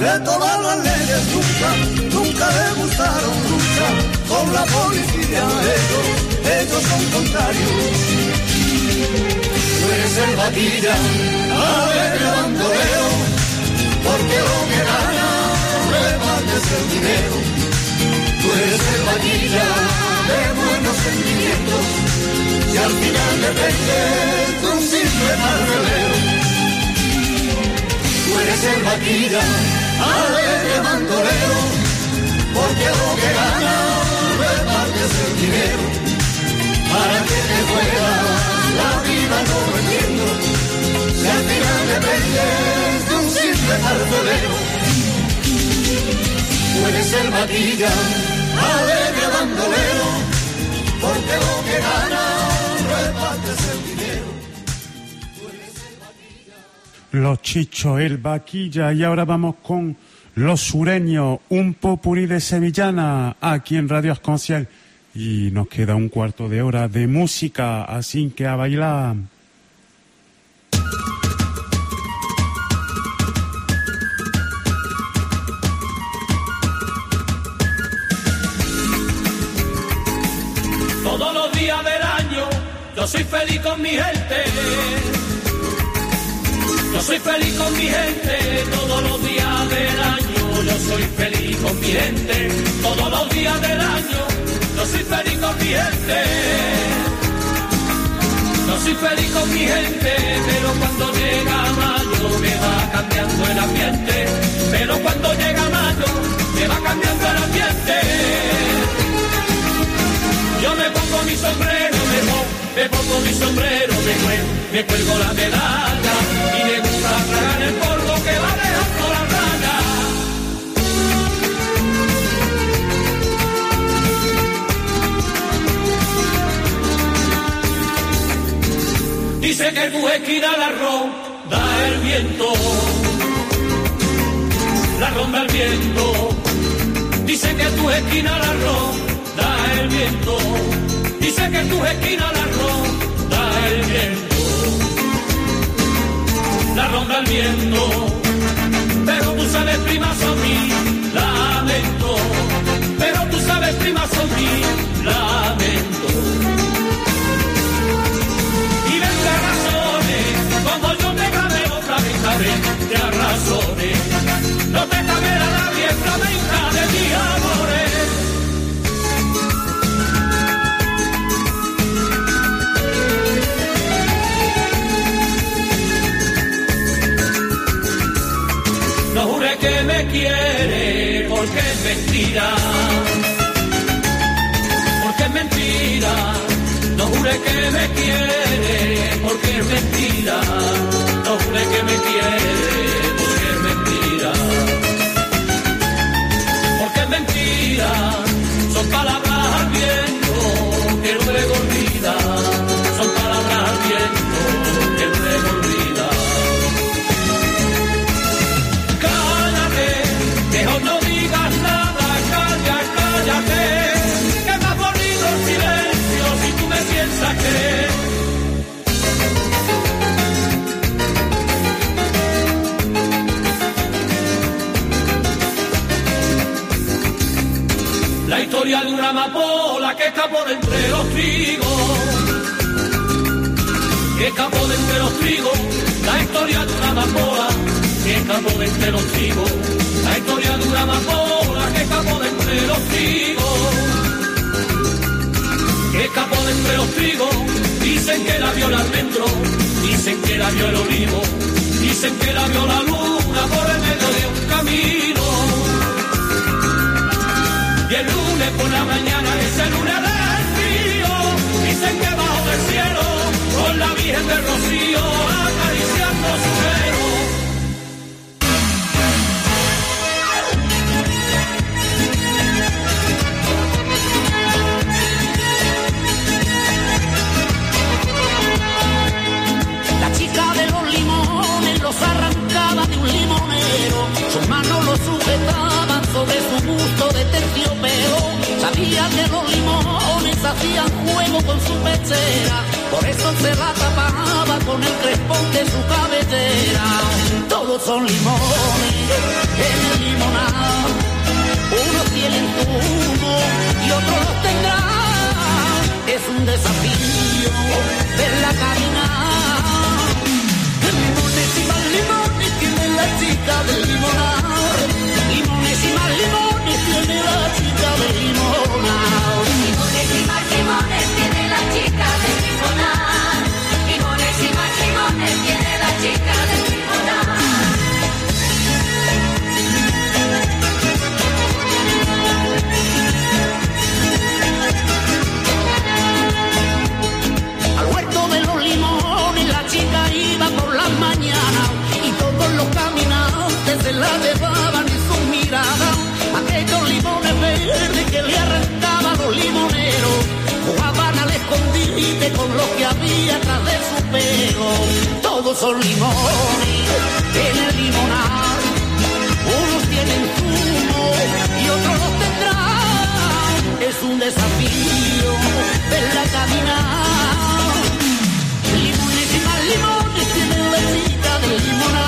de todas las leyes, nunca, nunca le gustaron, nunca con la policía, ellos, ellos son contrarios. Tú eres el vaquilla, alegre bandolero, porque lo que gana repartes el dinero. Tú eres el vaquilla de buenos sentimientos, y al final dependes de un simple carcelero. Tú eres el vaquilla, alegre bandolero, porque lo que gana repartes el dinero. Para que te juegas la vida no vendiendo, si al final dependes de un simple carcelero. Tú eres el vaquilla, alegre lo el. Los chichos, el vaquilla y ahora vamos con los sureños, un popurrí de sevillana aquí en Radio Asconciel y nos queda un cuarto de hora de música, así que a bailar. Yo soy feliz con mi gente. Yo soy feliz con mi gente. Todos los días del año yo soy feliz con mi gente. Todos los días del año yo soy feliz con mi gente. Yo soy feliz con mi gente, pero cuando llega mayo me va cambiando el ambiente. Pero cuando llega mayo me va cambiando el ambiente. Yo me pongo mi sombrero, me pongo, mi sombrero, me cuelgo, me cuelgo la medalla y me gusta tragar el polvo que va dejando la raya. Dice que tu esquina la ronda el viento, la ronda el viento. Dice que tu esquina la ronda el viento. Dice que tu esquina la ronda el viento. La ronda el viento. Pero tú sabes, prima, son mi lamento. Pero tú sabes, prima, son mi lamento. Y ven de razones, como yo te grabé otra vez, cabré de porque es mentira. Porque es mentira. No jure que me quiere porque es mentira. No jure que me quiere porque es mentira. Porque es mentira. Son palabras al viento que luego historia de una amapola que escapó de entre los trigos. Que escapó de entre los trigos, la historia de una amapola que escapó de entre los trigos. La historia de una amapola que escapó de entre los trigos. Que escapó de entre los trigos, dicen que la vio el almendro, dicen que la vio el olivo, dicen que la vio la luna por el medio de un camino. Y el lunes por la mañana, ese lunes del frío, dicen que bajo del cielo, con la Virgen del Rocío, acariciando su pelo. La chica de los limones los un sus manos los sujetaban sobre su busto de terciopelo. Sabía que los limones hacían juego con su pechera, por eso se la tapaba con el crespón de su cabellera. Todos son limones en el limonado, unos tienen zumo y otros los tendrán. Es un desafío verla caminar. Limones y más limones chica del limonar. Limones y más limones tiene la chica del limonar. Limones y más limones tiene la chica del limonar. Limones y más limones tiene la chica la llevaban en sus miradas. Aquellos limones verdes que le arrancaban los limoneros jugaban al escondite con lo que había atrás de su pelo. Todos son limones en el limonar. Unos tienen zumo y otros los tendrán. Es un desafío verla caminar. Limones y más limones tiene la chica del limonar.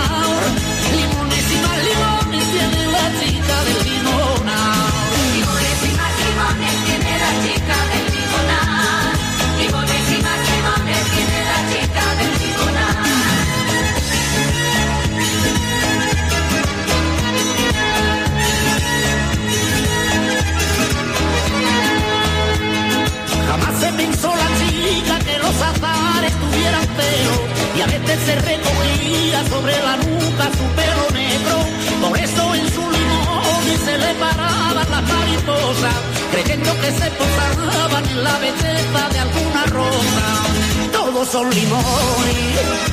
Son limones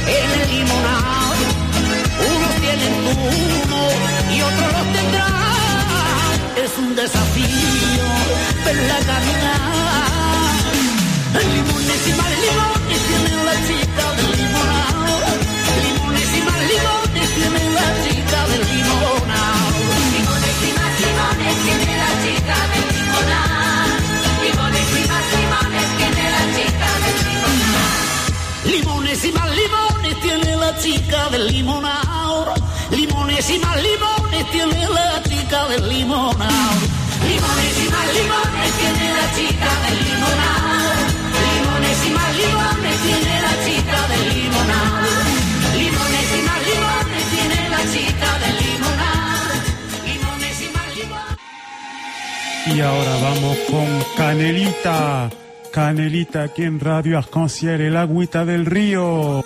en el limonado, unos tienen zumo y otros los tendrán. Es un desafío verla caminar. Del. Limones y más limones tiene la chica del limonado. Limones y más limones tiene la chica del limonar. Limones y más limones tiene la chica del limonar. Limones y más limones la chica del. Limones y más limones. Y ahora vamos con Canelita. Canelita aquí en Radio Arconciel, el agüita del río.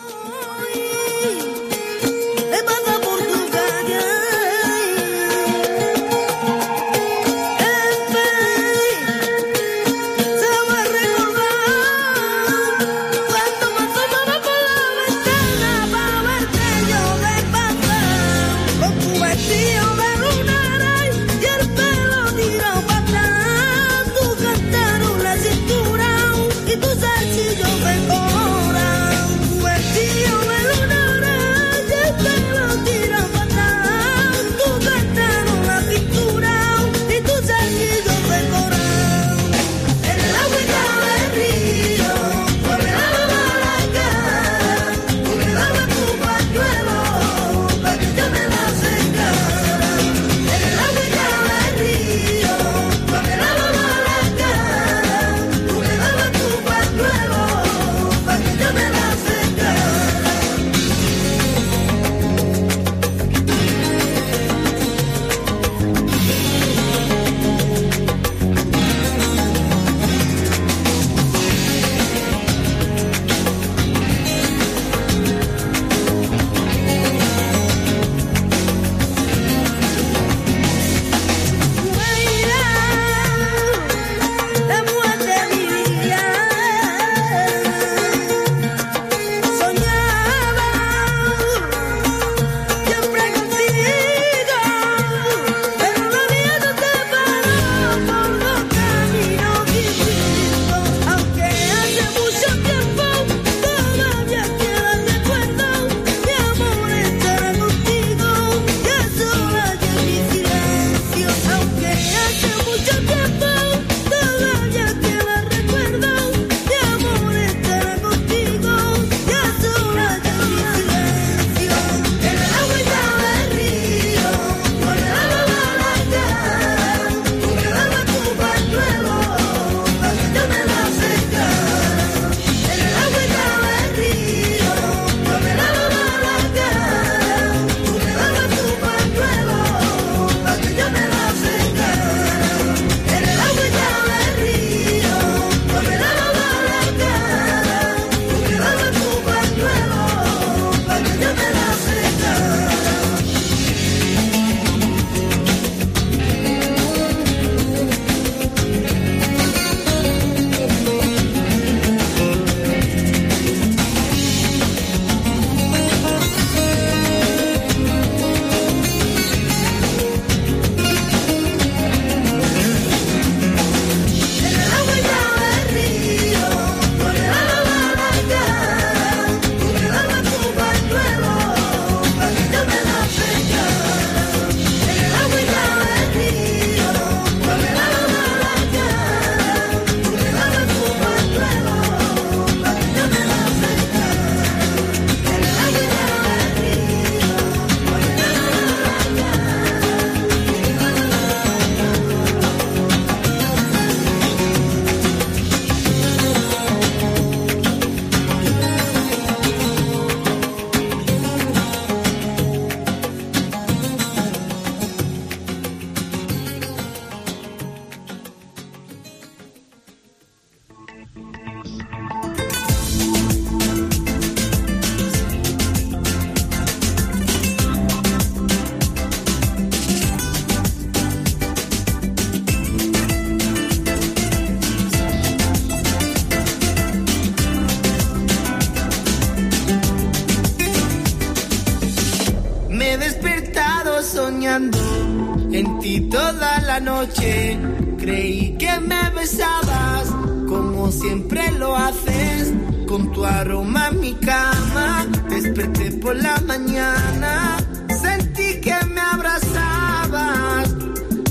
Aroma mi cama, desperté por la mañana. Sentí que me abrazabas.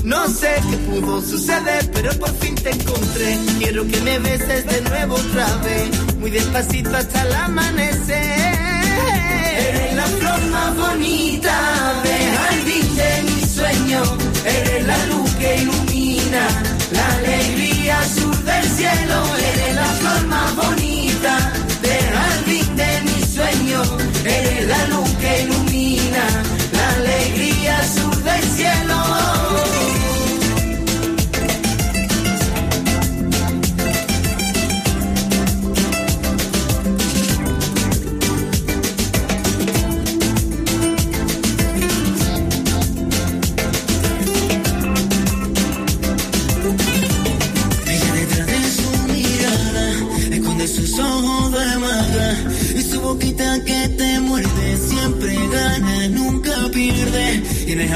No sé qué pudo suceder, pero por fin te encontré. Quiero que me beses de nuevo otra vez, muy despacito hasta el amanecer. Eres la flor más bonita de jardín de mi sueño. Eres la luz que ilumina la alegría sur del cielo. Eres la flor más bonita la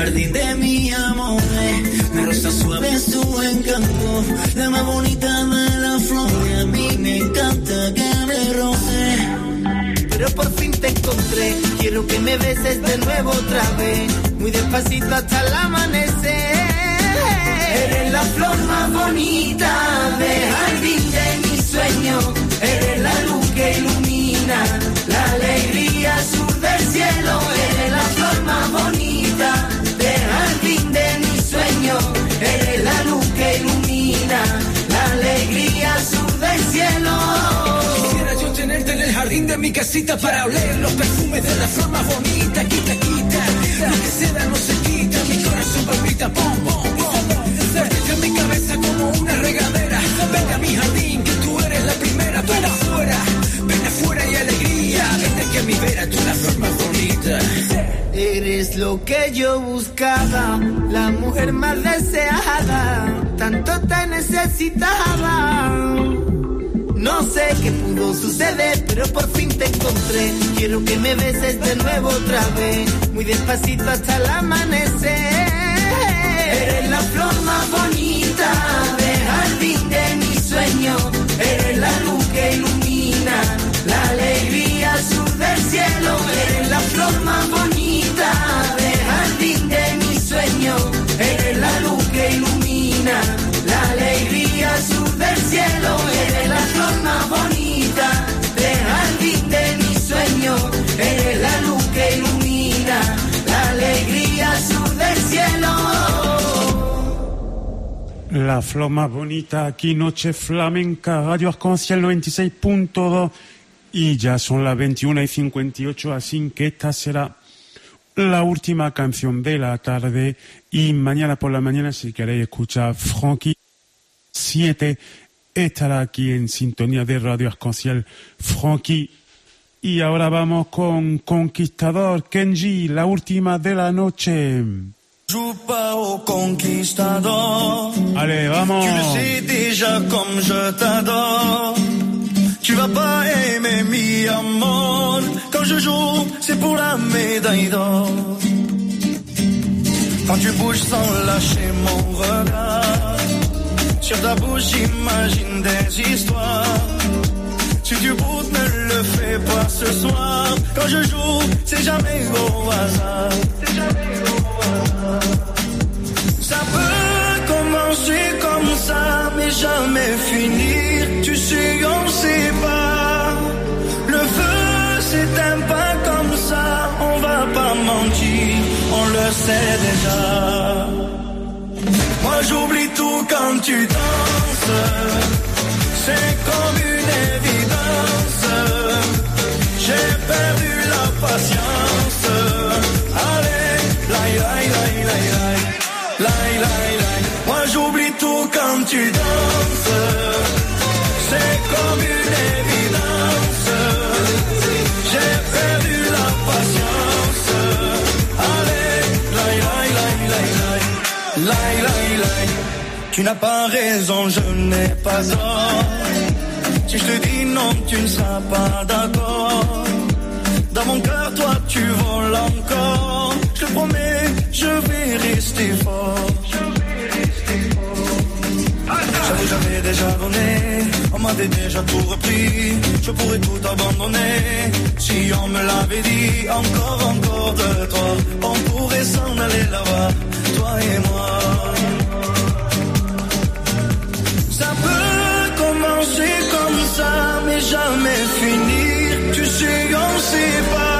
jardín de mi amor me rosa suave su encanto, la más bonita de la flor y a mí me encanta que me roce. Pero por fin te encontré, quiero que me beses de nuevo otra vez, muy despacito hasta el amanecer. Eres la flor más bonita de jardín de mi sueño, eres la luz que ilumina mi casita para oler los perfumes de la flor más bonita. Quita, quita, lo que se da no se quita. Mi corazón palpita, pom, pom, pom. Mi cabeza como una regadera. Ven a mi jardín, que tú eres la primera. Ven afuera, ven afuera y alegría. Vente aquí a mi vera, tú la flor más bonita. Eres lo que yo buscaba, la mujer más deseada, tanto te necesitaba. No sé qué pudo suceder, pero por fin te encontré. Quiero que me beses de nuevo otra vez, muy despacito hasta el amanecer. Eres la flor más bonita La flor más bonita aquí, Noche Flamenca, Radio Arconciel 96.2. Y ya son las 21 y 58, así que esta será la última canción de la tarde. Y mañana por la mañana, si queréis escuchar Frankie 7, estará aquí en sintonía de Radio Arconciel Frankie. Y ahora vamos con Conquistador Kenji, la última de la noche. Joue pas au conquistador. Allez, vamos. Tu le sais déjà comme je t'adore. Tu vas pas aimer mi amor. Quand je joue, c'est pour la médaille d'or. Quand tu bouges sans lâcher mon regard. Sur ta bouche, j'imagine des histoires. Si tu boudes, ne le fais pas ce soir. Quand je joue, c'est jamais au hasard. C'est jamais au hasard. Ça peut commencer comme ça, mais jamais finir. Tu sais, on sait pas. Le feu s'éteint pas comme ça, on va pas mentir, on le sait déjà. Moi j'oublie tout quand tu danses, c'est comme une évidence. J'ai perdu la patience. Laï, laï, laï. Moi j'oublie tout quand tu danses. C'est comme une évidence. J'ai perdu la patience. Allez, laï, laï, laï, laï, laï. Laï, laï. Tu n'as pas raison, je n'ai pas tort. Si je te dis non, tu ne seras pas d'accord. Dans mon cœur, toi, tu voles encore. Je te promets je vais rester fort. J'avoue, j'avais déjà donné, on m'avait déjà tout repris. Je pourrais tout abandonner si on me l'avait dit. Encore, encore de toi, on pourrait s'en aller là-bas, toi et moi. Ça peut commencer comme ça, mais jamais finir. Tu sais, on sait pas